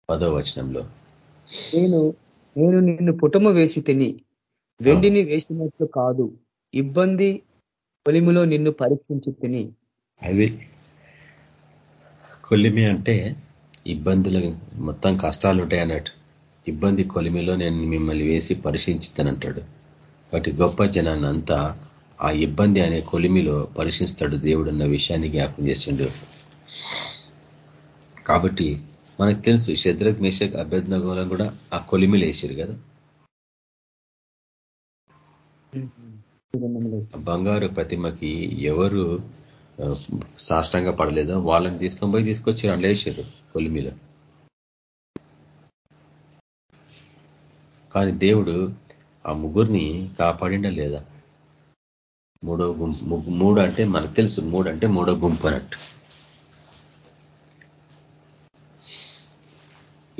S4: పదో వచనంలో.
S5: నేను నేను నిన్ను పుటము వేసి తిని వెండిని వేసినట్లు కాదు ఇబ్బంది కొలిమిలో నిన్ను పరీక్షించి తిని.
S4: అది కొలిమి అంటే ఇబ్బందులు మొత్తం కష్టాలు ఉంటాయి అన్నట్టు. ఇబ్బంది కొలిమిలో నేను మిమ్మల్ని వేసి పరీక్షించుతానంటాడు కాబట్టి గొప్ప జనాన్ని అంతా ఆ ఇబ్బంది అనే కొలిమిలో పరీక్షిస్తాడు దేవుడు అన్న విషయాన్ని జ్ఞాపం చేసిండు కాబట్టి మనకు తెలుసు శత్రుఘ్ మేషక్ అభ్యర్థనగోళం కూడా ఆ కొలిమిలు వేసారు కదా? బంగారు ప్రతిమకి ఎవరు సాష్టంగా పడలేదో వాళ్ళని తీసుకొని పోయి తీసుకొచ్చి అందులో వేసారు కొలిమిలో. కానీ దేవుడు ఆ ముగ్గురిని కాపాడిండా లేదా? మూడో గుంపు మూడు అంటే మనకు తెలుసు మూడు అంటే మూడో గుంపు అన్నట్టు.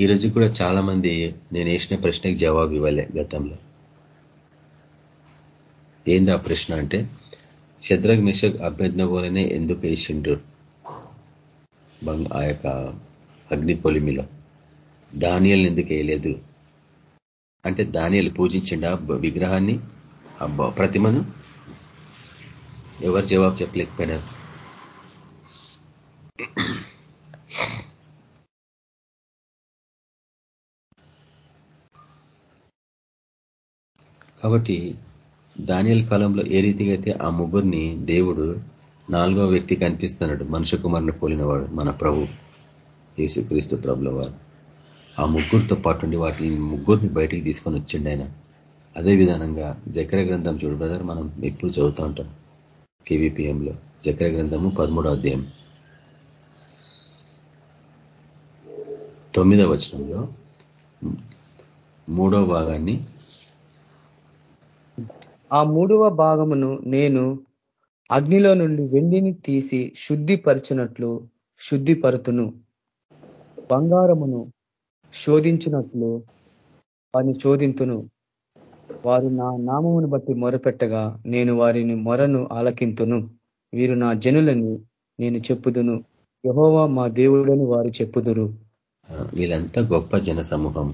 S4: ఈరోజు కూడా చాలా మంది నేను వేసిన ప్రశ్నకి జవాబు ఇవ్వలే గతంలో. ఏంది ఆ ప్రశ్న అంటే శత్రుఘ్ మిషక్ అభ్యర్థనగోలనే ఎందుకు వేసిండ్రు? బంగ్- ఆ యొక్క అగ్ని పొలిమిలో ధాన్యాలను ఎందుకు వేయలేదు? అంటే ధాన్యాలు పూజించిండ విగ్రహాన్ని? ఆ ప్రతిమను? ఎవరు జవాబు చెప్పలేకపోయినారు. కాబట్టి దానియల్ కాలంలో ఏ రీతిగా అయితే ఆ ముగ్గురిని దేవుడు నాలుగో వ్యక్తి కనిపిస్తున్నాడు మనుష్య కుమారుని పోలినవాడు మన ప్రభు యేసుక్రీస్తు ప్రభుల వారు ఆ ముగ్గురితో పాటుండి వాటిని ముగ్గురిని బయటికి తీసుకొని వచ్చిండు ఆయన. అదే విధానంగా జక్ర గ్రంథం చూడు బ్రదర్ మనం ఎప్పుడు చదువుతూ ఉంటాం కేవీపీఎంలో. జక్ర గ్రంథము పదమూడో అధ్యాయం. తొమ్మిదవ వచనంలో మూడో భాగాన్ని
S5: ఆ మూడవ భాగమును నేను అగ్నిలో నుండి వెండిని తీసి శుద్ధిపరచినట్లు శుద్ధిపరుతును. బంగారమును శోధించినట్లు వారిని శోధింతును. వారు నా నామమును బట్టి మొరపెట్టగా నేను వారిని మొరను ఆలకింతును. వీరు నా జనులని నేను చెప్పుదును. యహోవా మా దేవుడని వారు చెప్పుదురు.
S4: వీళ్ళంతా గొప్ప జన సమూహం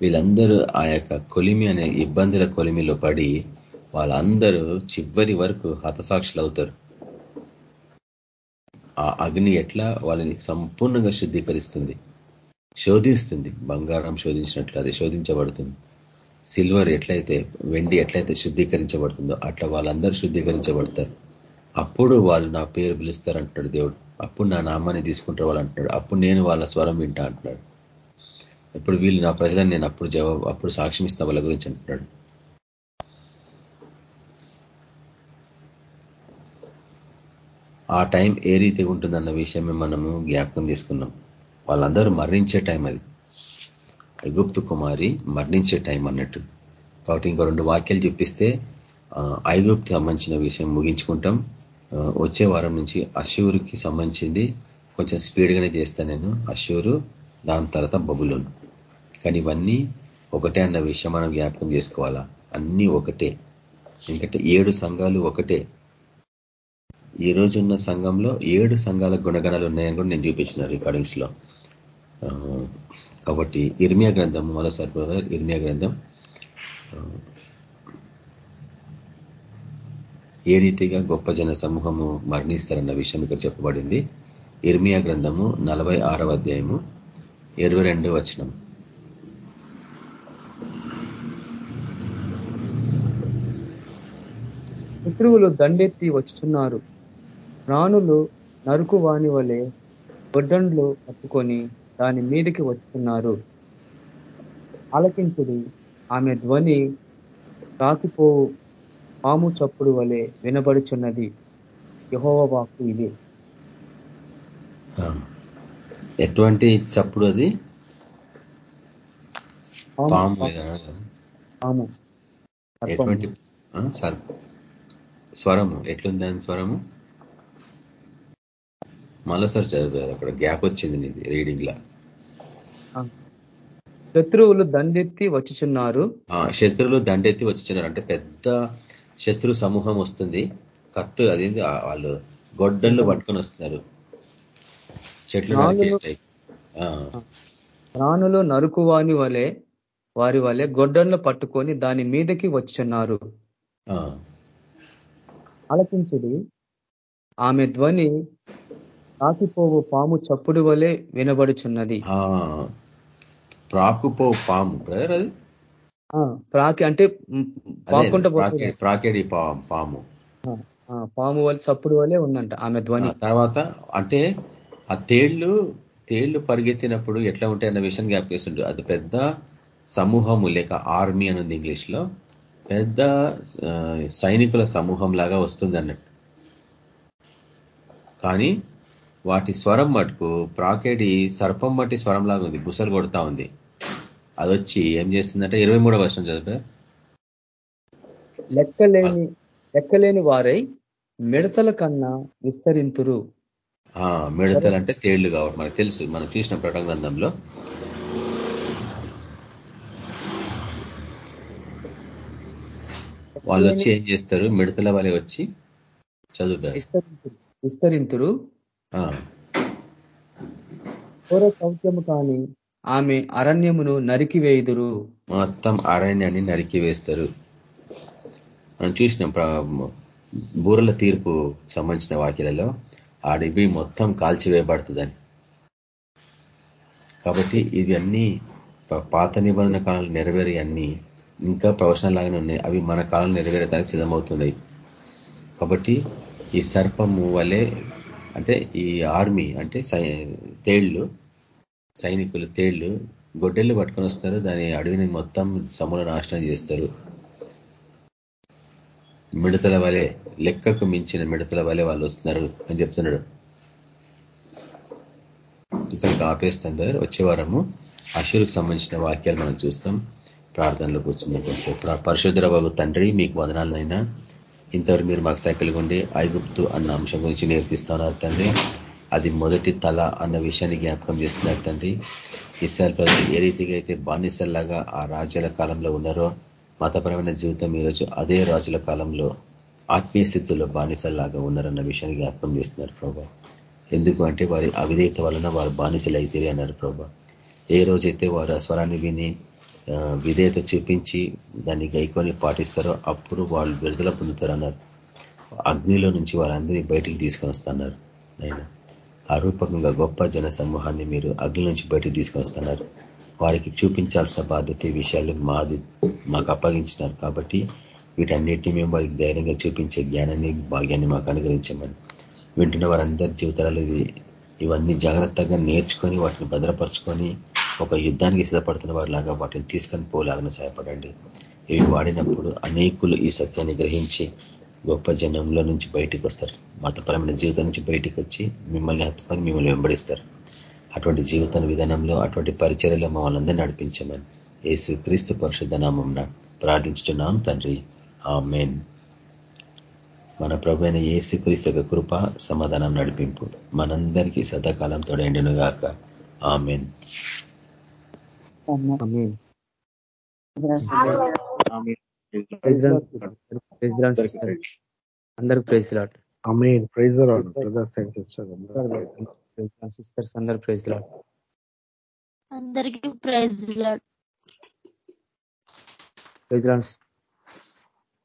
S4: వీళ్ళందరూ ఆ యొక్క కొలిమి అనే ఇబ్బందుల కొలిమిలో పడి వాళ్ళందరూ చివరి వరకు హతసాక్షులు అవుతారు ఆ అగ్ని ఎట్లా వాళ్ళని సంపూర్ణంగా శుద్ధీకరిస్తుంది? శోధిస్తుంది. బంగారం శోధించినట్లు అది శోధించబడుతుంది. సిల్వర్ ఎట్లయితే వెండి ఎట్లయితే శుద్ధీకరించబడుతుందో అట్లా వాళ్ళందరూ శుద్ధీకరించబడతారు. అప్పుడు వాళ్ళు నా పేరు పిలుస్తారు అంటున్నాడు దేవుడు. అప్పుడు నా నామాన్ని తీసుకుంటారు వాళ్ళు అంటున్నాడు. అప్పుడు నేను వాళ్ళ స్వరం వింటా అంటున్నాడు. ఇప్పుడు వీళ్ళు నా ప్రజలను నేను అప్పుడు జవాబు అప్పుడు సాక్ష్యం ఇస్తా వాళ్ళ గురించి అంటున్నాడు. ఆ టైం ఏ రీతిగా ఉంటుందన్న విషయమే మనము జ్ఞాపకం తీసుకున్నాం వాళ్ళందరూ మరణించే టైం అది. ఐగుప్తు కుమారి మరణించే టైం అన్నట్టు. కాబట్టి ఇంకో రెండు వాక్యాలు చెప్పిస్తే ఐగుప్తు సంబంధించిన విషయం ముగించుకుంటాం. వచ్చే వారం నుంచి అశూరుకి సంబంధించింది కొంచెం స్పీడ్గానే చేస్తాను నేను. అశూరు దాని తర్వాత బబులోను. కానీ ఇవన్నీ ఒకటే అన్న విషయం మనం జ్ఞాపకం చేసుకోవాలా? అన్నీ ఒకటే. ఎందుకంటే ఏడు సంఘాలు ఒకటే. ఈ రోజున్న సంఘంలో ఏడు సంఘాల గుణగణాలు ఉన్నాయని కూడా నేను చూపించిన రికార్డింగ్స్లో కాబట్టి ఇర్మియా గ్రంథం మరోసారి బ్రదర్ ఇర్మియా గ్రంథం. ఏ రీతిగా గొప్ప జన సమూహము మరణిస్తారన్న విషయం ఇక్కడ చెప్పబడింది. ఇర్మియా గ్రంథము నలభై అధ్యాయము ఇరవై రెండు వచనం.
S5: శత్రువులు దండెత్తి వచ్చుతున్నారు ప్రాణులు నరుకు వాని వలె గొడ్డండ్లు పట్టుకొని దాని మీదకి వస్తున్నారు. ఆలకించుడి. ఆమె ధ్వని రాకిపోవు పాము చప్పుడు వలె వినబడుచున్నది. యహోవ వాక్కు ఇది.
S4: ఎటువంటి చప్పుడు అది? పాము
S5: పాము
S4: ఎటువంటి స్వరము. ఎట్లుంది దాని స్వరము? మరోసారి చదివారు అక్కడ గ్యాప్ వచ్చింది నీది రీడింగ్ లా
S5: శత్రువులు దండెత్తి వచ్చుచున్నారు.
S4: శత్రువులు దండెత్తి వచ్చుచున్నారు. అంటే పెద్ద శత్రు సమూహం వస్తుంది. కత్తు అదేంది? వాళ్ళు గొడ్డళ్ళు పట్టుకొని వస్తున్నారు. చెట్లు
S5: ప్రాణులు నరుకువాని వలె వారి వలె గొడ్డళ్ళు పట్టుకొని దాని మీదకి వచ్చున్నారు ఆలకించుడి. ఆమె ధ్వని తాకిపోవు పాము చప్పుడు వలె వినబడుచున్నది.
S4: ప్రాకుపో పాము. బ్రదర్ అది?
S5: ప్రాకి అంటే పాకుంట
S4: ప్రాకేడి పాము.
S5: పాము వల్ల చప్పుడు వలె ఉందంట ఆమె ధ్వని.
S4: తర్వాత అంటే ఆ తేళ్ళు తేళ్ళు పరిగెత్తినప్పుడు ఎట్లా ఉంటాయి అన్న విషయం చేస్తుండ్రు అది పెద్ద సమూహము లేక ఆర్మీ అనుంది ఇంగ్లీష్లో పెద్ద సైనికుల సమూహం లాగా వస్తుంది అన్నట్టు. కానీ వాటి స్వరం మటుకు ప్రాకేడి సర్పం మట్టి స్వరం లాగా ఉంది బుసలు కొడతా ఉంది. అది వచ్చి ఏం చేస్తుందంటే ఇరవై మూడో వర్షం చదివితే.
S5: లెక్కలేని లెక్కలేని వారై మిడతల కన్నా విస్తరింతురు.
S4: మిడతలు అంటే తేళ్ళు కాబట్టి మనకు తెలుసు. మనం చూసిన ప్రకటన గ్రంథంలో వాళ్ళు వచ్చి ఏం చేస్తారు? మిడతల వలె వచ్చి చదువుతారు.
S5: విస్తరింతురు. ఘోర సౌఖ్యము కానీ ఆమె అరణ్యమును నరికివేయుదురు.
S4: మొత్తం అరణ్యాన్ని నరికివేస్తారు. మనం చూసినాం బూరల తీర్పు సంబంధించిన వాక్యలలో అడవి మొత్తం కాల్చివేయబడుతుందని. కాబట్టి ఇవి అన్నీ పాత నిబంధన కాలంలో నెరవేరి అన్నీ ఇంకా ప్రవచనాలు లాగానే ఉన్నాయి. అవి మన కాలంలో నెరవేరడానికి సిద్ధమవుతున్నాయి. కాబట్టి ఈ సర్పము వలె అంటే ఈ ఆర్మీ అంటే తేళ్ళు సైనికులు తేళ్ళు గొడ్డెళ్ళు పట్టుకొని వస్తారు. దాని అడవిని మొత్తం సమూల నాశనం చేస్తారు. మిడతల వలె లెక్కకు మించిన మిడతల వలె వాళ్ళు వస్తున్నారు అని చెప్తున్నాడు. ఇక్కడికి ఆపేస్తాం కదా. వచ్చే వారము అశురుకు సంబంధించిన వాక్యాలు మనం చూస్తాం. ప్రార్థనలో కూర్చున్న పరిశుద్ధర బాబు తండ్రి మీకు వదనాలనైనా. ఇంతవరకు మీరు మాకు సైకిల్ ఉండి ఐగుప్తు అన్న అంశం గురించి నేర్పిస్తున్నారు తండ్రి. అది మొదటి తల అన్న విషయాన్ని జ్ఞాపకం చేస్తున్నారు తండ్రి. ఇస్రాయల్ ప్రజలు ఏ రీతిగా అయితే బానిసల్లాగా ఆ రాజ్యాల కాలంలో ఉన్నారో మతపరమైన జీవితం ఈరోజు అదే రాజుల కాలంలో ఆత్మీయ స్థితిలో బానిసల్లాగా ఉన్నారన్న విషయాన్ని జ్ఞాపకం చేస్తున్నారు ప్రభా. ఎందుకు అంటే వారి అవిధేయత వలన వారు బానిసలు అయితే అన్నారు ప్రభా. ఏ రోజైతే వారు ఆ స్వరాన్ని విని విధేయత చూపించి దాన్ని గైకొని పాటిస్తారో అప్పుడు వాళ్ళు విడుదల పొందుతారు అన్నారు అగ్నిలో నుంచి వారందరినీ బయటికి తీసుకొని వస్తున్నారు. ఆయన ఆరూపకంగా గొప్ప జన సమూహాన్ని మీరు అగ్ని నుంచి బయటకు తీసుకొస్తున్నారు. వారికి చూపించాల్సిన బాధ్యత ఈ విషయాలు మాది మాకు అప్పగించినారు కాబట్టి వీటన్నిటిని మేము వారికి ధైర్యంగా చూపించే జ్ఞానాన్ని భాగ్యాన్ని మాకు అనుగ్రహించమని వింటున్న వారందరి జీవితాలలో ఇవన్నీ జాగ్రత్తగా నేర్చుకొని వాటిని భద్రపరుచుకొని ఒక యుద్ధానికి సిద్ధపడుతున్న వారిలాగా వాటిని తీసుకొని పోలాగా సహాయపడండి. ఇవి వాడినప్పుడు అనేకులు ఈ సత్యాన్ని గ్రహించి గొప్ప జనంలో నుంచి బయటికి వస్తారు. మతపరమైన జీవితం నుంచి బయటికి వచ్చి మిమ్మల్ని హత్తుకొని మిమ్మల్ని వెంబడిస్తారు. అటువంటి జీవిత విధానంలో అటువంటి పరిచర్యలో మమ్మల్ని అందరినీ నడిపించమని ఏసు క్రీస్తు పరిశుద్ధ నామం ప్రార్థించుతున్నాం తండ్రి. ఆ మెయిన్ మన ప్రభు అయిన ఏసు క్రీస్తు కృప సమాధానం నడిపింపు మనందరికీ సదాకాలం తోడైండును గాక ఆ మెయిన్
S5: అందరూ ప్రైజ్ లాట్
S6: ప్రైజ్
S5: సిస్టర్స్ అందరూ ప్రైజ్ లాట్
S7: అందరికీ ప్రైజ్ లాట్
S5: ప్రైజ్ లాట్